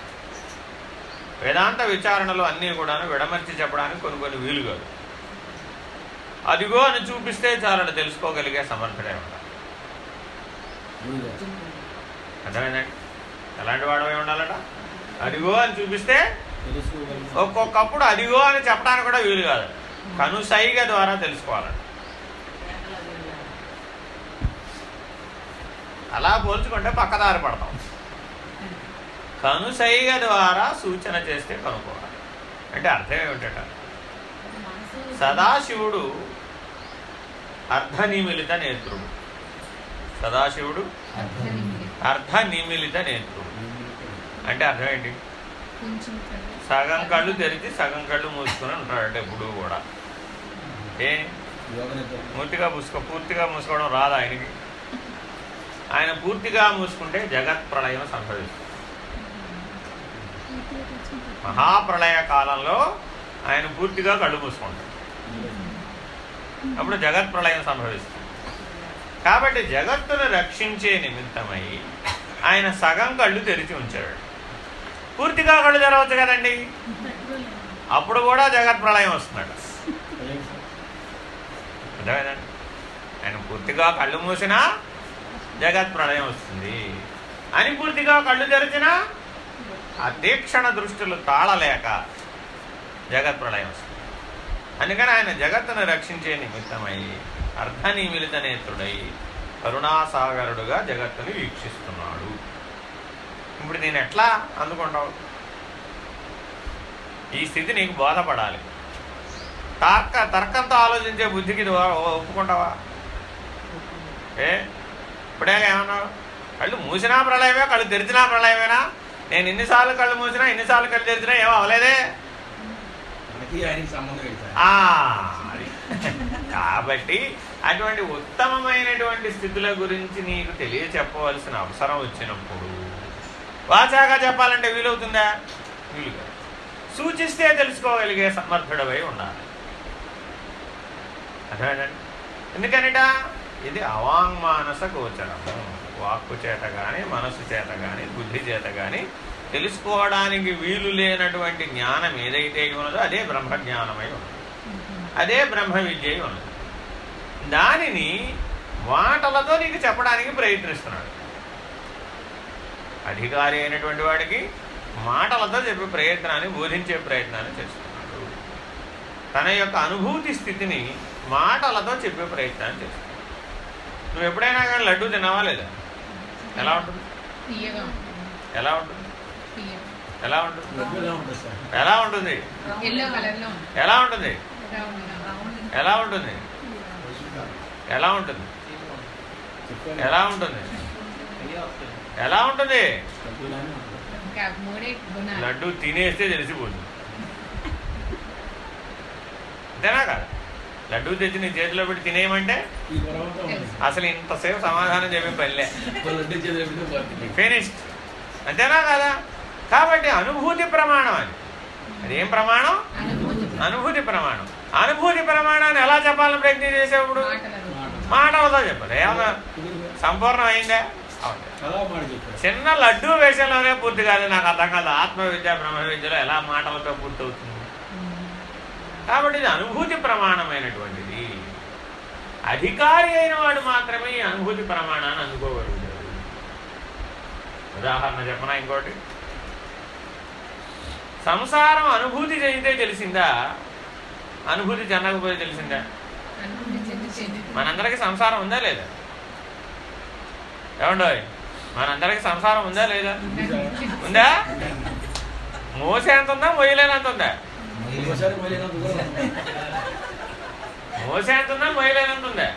వేదాంత విచారణలో అన్నీ కూడాను విడమర్చి చెప్పడానికి కొన్ని కొన్ని వీలు కాదు. అదిగో అని చూపిస్తే చాలని తెలుసుకోగలిగే సమర్థుడే ఉండాలి అర్థమైందండి? ఎలాంటి వాడవే ఉండాలట? అదిగో అని చూపిస్తే ఒక్కొక్కప్పుడు అదిగో అని చెప్పడానికి కూడా వీలు కాదు. కనుసైగ ద్వారా తెలుసుకోవాలంట అలా పోల్చుకుంటే పక్కదారి పడతాం. కనుసైగ ద్వారా సూచన చేస్తే కనుక్కోవాలి. అంటే అర్థం ఏమిటట? సదాశివుడు అర్ధనిమిలిత నేత్రుడు. సదాశివుడు అర్ధనిమిలి. అర్ధనిమిలిత నేత్రుడు. అంటే అర్థం ఏంటి. సగం కళ్ళు తెరిచి సగం కళ్ళు మూసుకొని ఉంటాడు ఎప్పుడు కూడా. ఏ? పూర్తిగా మూసుకో పూర్తిగా మూసుకోవడం రాదు ఆయనకి? ఆయన పూర్తిగా మూసుకుంటే జగత్ ప్రళయం సంభవిస్తుంది. మహాప్రళయ కాలంలో ఆయన పూర్తిగా కళ్ళు మూసుకుంటాడు. అప్పుడు జగత్ ప్రళయం సంభవిస్తుంది. కాబట్టి జగత్తును రక్షించే నిమిత్తమై ఆయన సగం కళ్ళు తెరిచి ఉంచాడు. పూర్తిగా కళ్ళు తెరవచ్చు కదండి. అప్పుడు కూడా జగత్ ప్రళయం వస్తున్నాడు. అర్థమైందండి ఆయన పూర్తిగా కళ్ళు మూసినా జగత్ ప్రళయం వస్తుంది. అని పూర్తిగా కళ్ళు తెరిచినా ఆ తీక్షణ దృష్టిలు తాళలేక జగత్ ప్రళయం వస్తుంది. అందుకని ఆయన జగత్తును రక్షించే నిమిత్తమై అర్ధనిమిలిత నేత్రుడై కరుణాసాగరుడుగా జగత్తుని వీక్షిస్తున్నాడు. ఇప్పుడు నేను ఎట్లా అందుకుంటావు? ఈ స్థితి నీకు బోధపడాలి. తర్క తర్కంతో ఆలోచించే బుద్ధికి ఒప్పుకుంటావా? ఏ? ఇప్పుడే ఏమన్నావు? కళ్ళు మూసినా ప్రళయమే కళ్ళు తెరిచినా ప్రళయమేనా? నేను ఎన్నిసార్లు కళ్ళు మూసినా ఎన్నిసార్లు కళ్ళు తెరిచినా ఏమో అవలేదే. కాబట్టి అటువంటి ఉత్తమమైనటువంటి స్థితుల గురించి నీకు తెలియచెప్పవలసిన అవసరం వచ్చినప్పుడు వాచాగా చెప్పాలంటే వీలవుతుందా? వీలుగా. సూచిస్తే తెలుసుకోగలిగే సమర్థుడవై ఉండాలి అర్థమేనండి ఎందుకనిట? ఇది అవాంగ్మానస గోచరము. వాక్కు చేత కానీ మనస్సు చేత కానీ బుద్ధి చేత కానీ తెలుసుకోవడానికి వీలు లేనటువంటి జ్ఞానం ఏదైతే ఉన్నదో అదే బ్రహ్మజ్ఞానమై ఉన్నది. అదే బ్రహ్మ విద్య ఉన్నది. దానిని మాటలతో నీకు చెప్పడానికి ప్రయత్నిస్తున్నాడు. అధికారి అయినటువంటి వాడికి మాటలతో చెప్పే ప్రయత్నాన్ని బోధించే ప్రయత్నాన్ని చేస్తున్నాడు. తన యొక్క అనుభూతి స్థితిని మాటలతో చెప్పే ప్రయత్నాన్ని చేస్తున్నాడు. నువ్వు ఎప్పుడైనా కానీ లడ్డు తిన్నావా లేదా? ఎలా ఉంటుంది? ఎలా ఉంటుంది. ఎలా ఉంటుంది? ఎలా ఉంటుంది? సార్. ఎలా ఉంటుంది? ఎలా ఉంటుంది. ఎలా ఉంటుంది? ఎలా ఉంటుంది? ఎలా ఉంటుంది? లడ్డు తినేస్తే తెలిసిపోతుంది అంతేనా కాదు? లడ్డు తెచ్చి నీ చేతిలో పెట్టి తినేయమంటే. అసలు ఇంతసేపు సమాధానం చెప్పే పనిలే. ఫినిష్డ్ అంతేనా కదా? కాబట్టి అనుభూతి ప్రమాణం అది. అదేం ప్రమాణం? అనుభూతి అనుభూతి ప్రమాణం. అనుభూతి ప్రమాణాన్ని ఎలా చెప్పాలని ప్రయత్నం చేసేప్పుడు. మాటలతో చెప్పాలి ఏమన్నా? సంపూర్ణం అయిందా చిన్న లడ్డూ విషయంలోనే పూర్తి కాదు నాకు అర్థం కాదు. ఆత్మ విద్య బ్రహ్మ విద్యలో ఎలా మాటలతో పూర్తి అవుతుంది? కాబట్టి ఇది అనుభూతి ప్రమాణమైనటువంటిది. అధికారి అయిన వాడు మాత్రమే ఈ అనుభూతి ప్రమాణాన్ని అందుకోగలుగుతాడు. ఉదాహరణ చెప్పనా ఇంకోటి? సంసారం అనుభూతి చెందితే తెలిసిందా? అనుభూతి చెందకపోతే తెలిసిందా? మనందరికీ సంసారం ఉందా లేదా? ఏమండోయ్ మనందరికీ సంసారం ఉందా లేదా? ఉందా? మోసే ఎంత ఉందా? మొయ్యలేనంత ఉందా. మోసే ఎంత ఉందా? మొయ్యలేనంత ఉందా.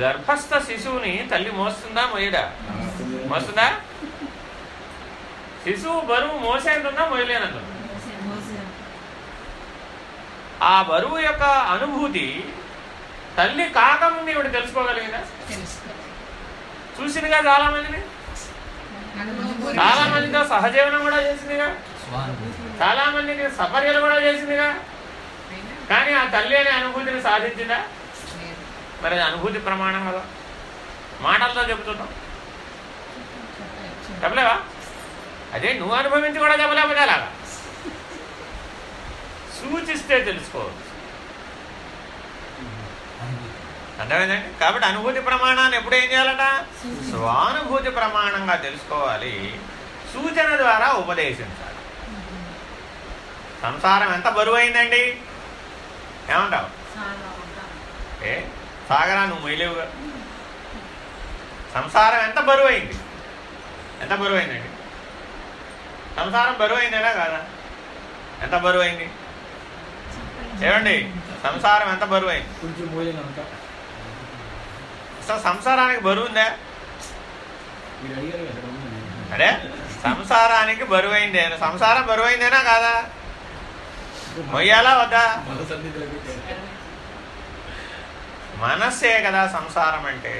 గర్భస్థ శిశువుని తల్లి మోస్తుందా? మొయ్యడా? మోస్తుందా? శిశువు బరువు మోసే ఎంత ఉందా? మొయ్యలేనంత ఆ బరువు యొక్క అనుభూతి తల్లి కాకముందు ఇవిడ తెలుసుకోగలిగిందా? తెలుసుకో చూసిందిగా చాలా మందిని చాలా మందితో సహజీవనం కూడా చేసిందిగా? చాలా మందికి సపర్యలు కూడా చేసిందిగా? కానీ ఆ తల్లి అనే అనుభూతిని సాధించిందా. మరి అనుభూతి ప్రమాణం కదా. మాటలతో చెబుతున్నాం. చెప్పలేవా? అదే నువ్వు అనుభవించి కూడా చెప్పలేకపోతే అలాగా సూచిస్తే తెలుసుకోవచ్చు అనుభూతి అర్థమైందండి కాబట్టి అనుభూతి ప్రమాణాన్ని ఎప్పుడు ఏం చేయాలట? స్వానుభూతి ప్రమాణంగా తెలుసుకోవాలి. సూచన ద్వారా ఉపదేశించాలి. సంసారం ఎంత బరువైందండి? ఏమంటావు? ఏ? సాగరా నువ్వు మొయ్యలేవుగా సంసారం ఎంత బరువైంది? ఎంత బరువైందండి? సంసారం బరువైందేనా కాదా? ఎంత బరువైంది? ఏమండి? సంసారం ఎంత బరువైంది? కొంచెం అసలు సంసారానికి బరువు ఉందా? మీరు అడిగారు కదా ఉంది. అరే సంసారానికి బరువైందే. సంసారం బరువైందేనా కాదా? మొయ్యాలా వద్దా. మనస్సే కదా సంసారం అంటే.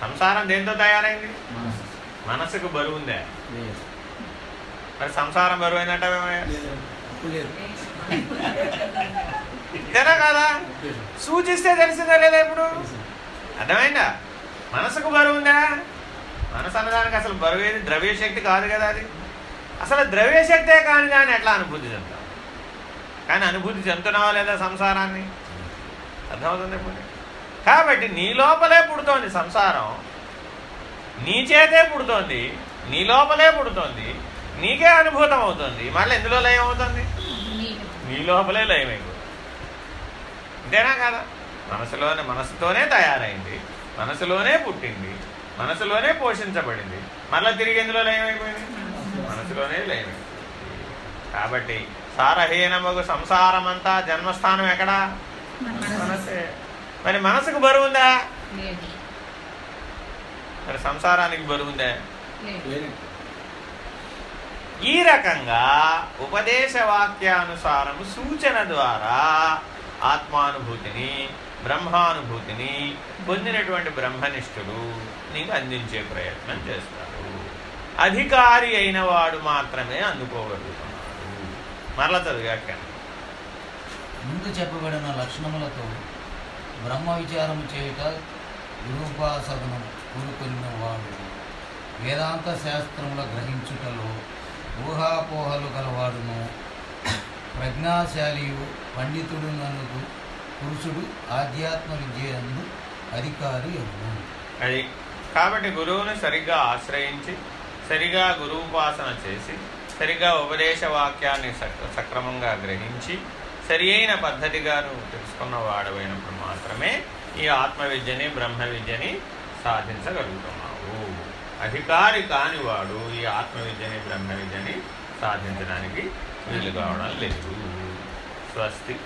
సంసారం దేంతో తయారైంది? మనసు మనసుకు బరువు ఉందే లేదు. మరి సంసారం బరువు అయిందంటే కదా. సూచిస్తే తెలిసిందా లేదా ఇప్పుడు. అర్థమైందా? మనసుకు బరువు ఉందా? మనసు అన్నదానికి అసలు బరువు ఏది? ద్రవ్య శక్తి కాదు కదా అది. అసలు ద్రవ్య శక్తే కాని దాన్ని ఎట్లా అనుభూతి చెందాం కానీ అనుభూతి చెందుతున్నావా లేదా సంసారాన్ని? అర్థమవుతుంది ఇప్పుడు? కాబట్టి నీ లోపలే పుడుతోంది సంసారం. నీ చేతే పుడుతోంది. నీ లోపలే పుడుతోంది. నీకే అనుభూతం అవుతుంది. మళ్ళీ ఎందులో లయం అవుతుంది. నీ లోపలే లయమైపోతుంది. అంతేనా కదా? మనసులోనే మనసుతోనే తయారైంది మనసులోనే పుట్టింది మనసులోనే పోషించబడింది. మళ్ళీ తిరిగి ఎందులో లయమైపోయింది మనసులోనే లయమైంది కాబట్టి సారహీనమగు సంసారమంతా జన్మస్థానం ఎక్కడా? మనసే. మరి మనసుకు బరువు ఉందా లేదు. మరి సంసారానికి బరువు ఉందా లేదు. లేదు. ఈ రకంగా ఉపదేశ వాక్యానుసారము సూచన ద్వారా ఆత్మానుభూతిని బ్రహ్మానుభూతిని పొందినటువంటి బ్రహ్మనిష్ఠుడు నీకు అందించే ప్రయత్నం చేస్తాడు. అధికారి అయిన వాడు మాత్రమే అందుకోగలుగుతున్నాడు. మరల చదివాక ముందు చెప్పబడిన లక్షణములతో బ్రహ్మ విచారం చేయుట గురుపాసనం కూడుకున్న వాడు వేదాంత శాస్త్రముల గ్రహించుటలో ఊహాపోహలు గలవాడును. ప్రజ్ఞాశాలియు పండితుడు ననుగు పురుషుడు ఆధ్యాత్మ విద్యందు అధికారి అవును. అది. కాబట్టి గురువుని సరిగ్గా ఆశ్రయించి సరిగా గురువుపాసన చేసి సరిగా ఉపదేశ వాక్యాన్ని సక్రమంగా గ్రహించి సరి అయిన పద్ధతిగా నువ్వు తెలుసుకున్న వాడవైనప్పుడు మాత్రమే ఈ ఆత్మ విద్యని బ్రహ్మ విద్యని సాధించగలుగుతున్నావు. అధికారి కానివాడు ఈ ఆత్మ విద్యని బ్రహ్మ విద్యని సాధించడానికి వీలు కావడం లేదు. స్వస్తి.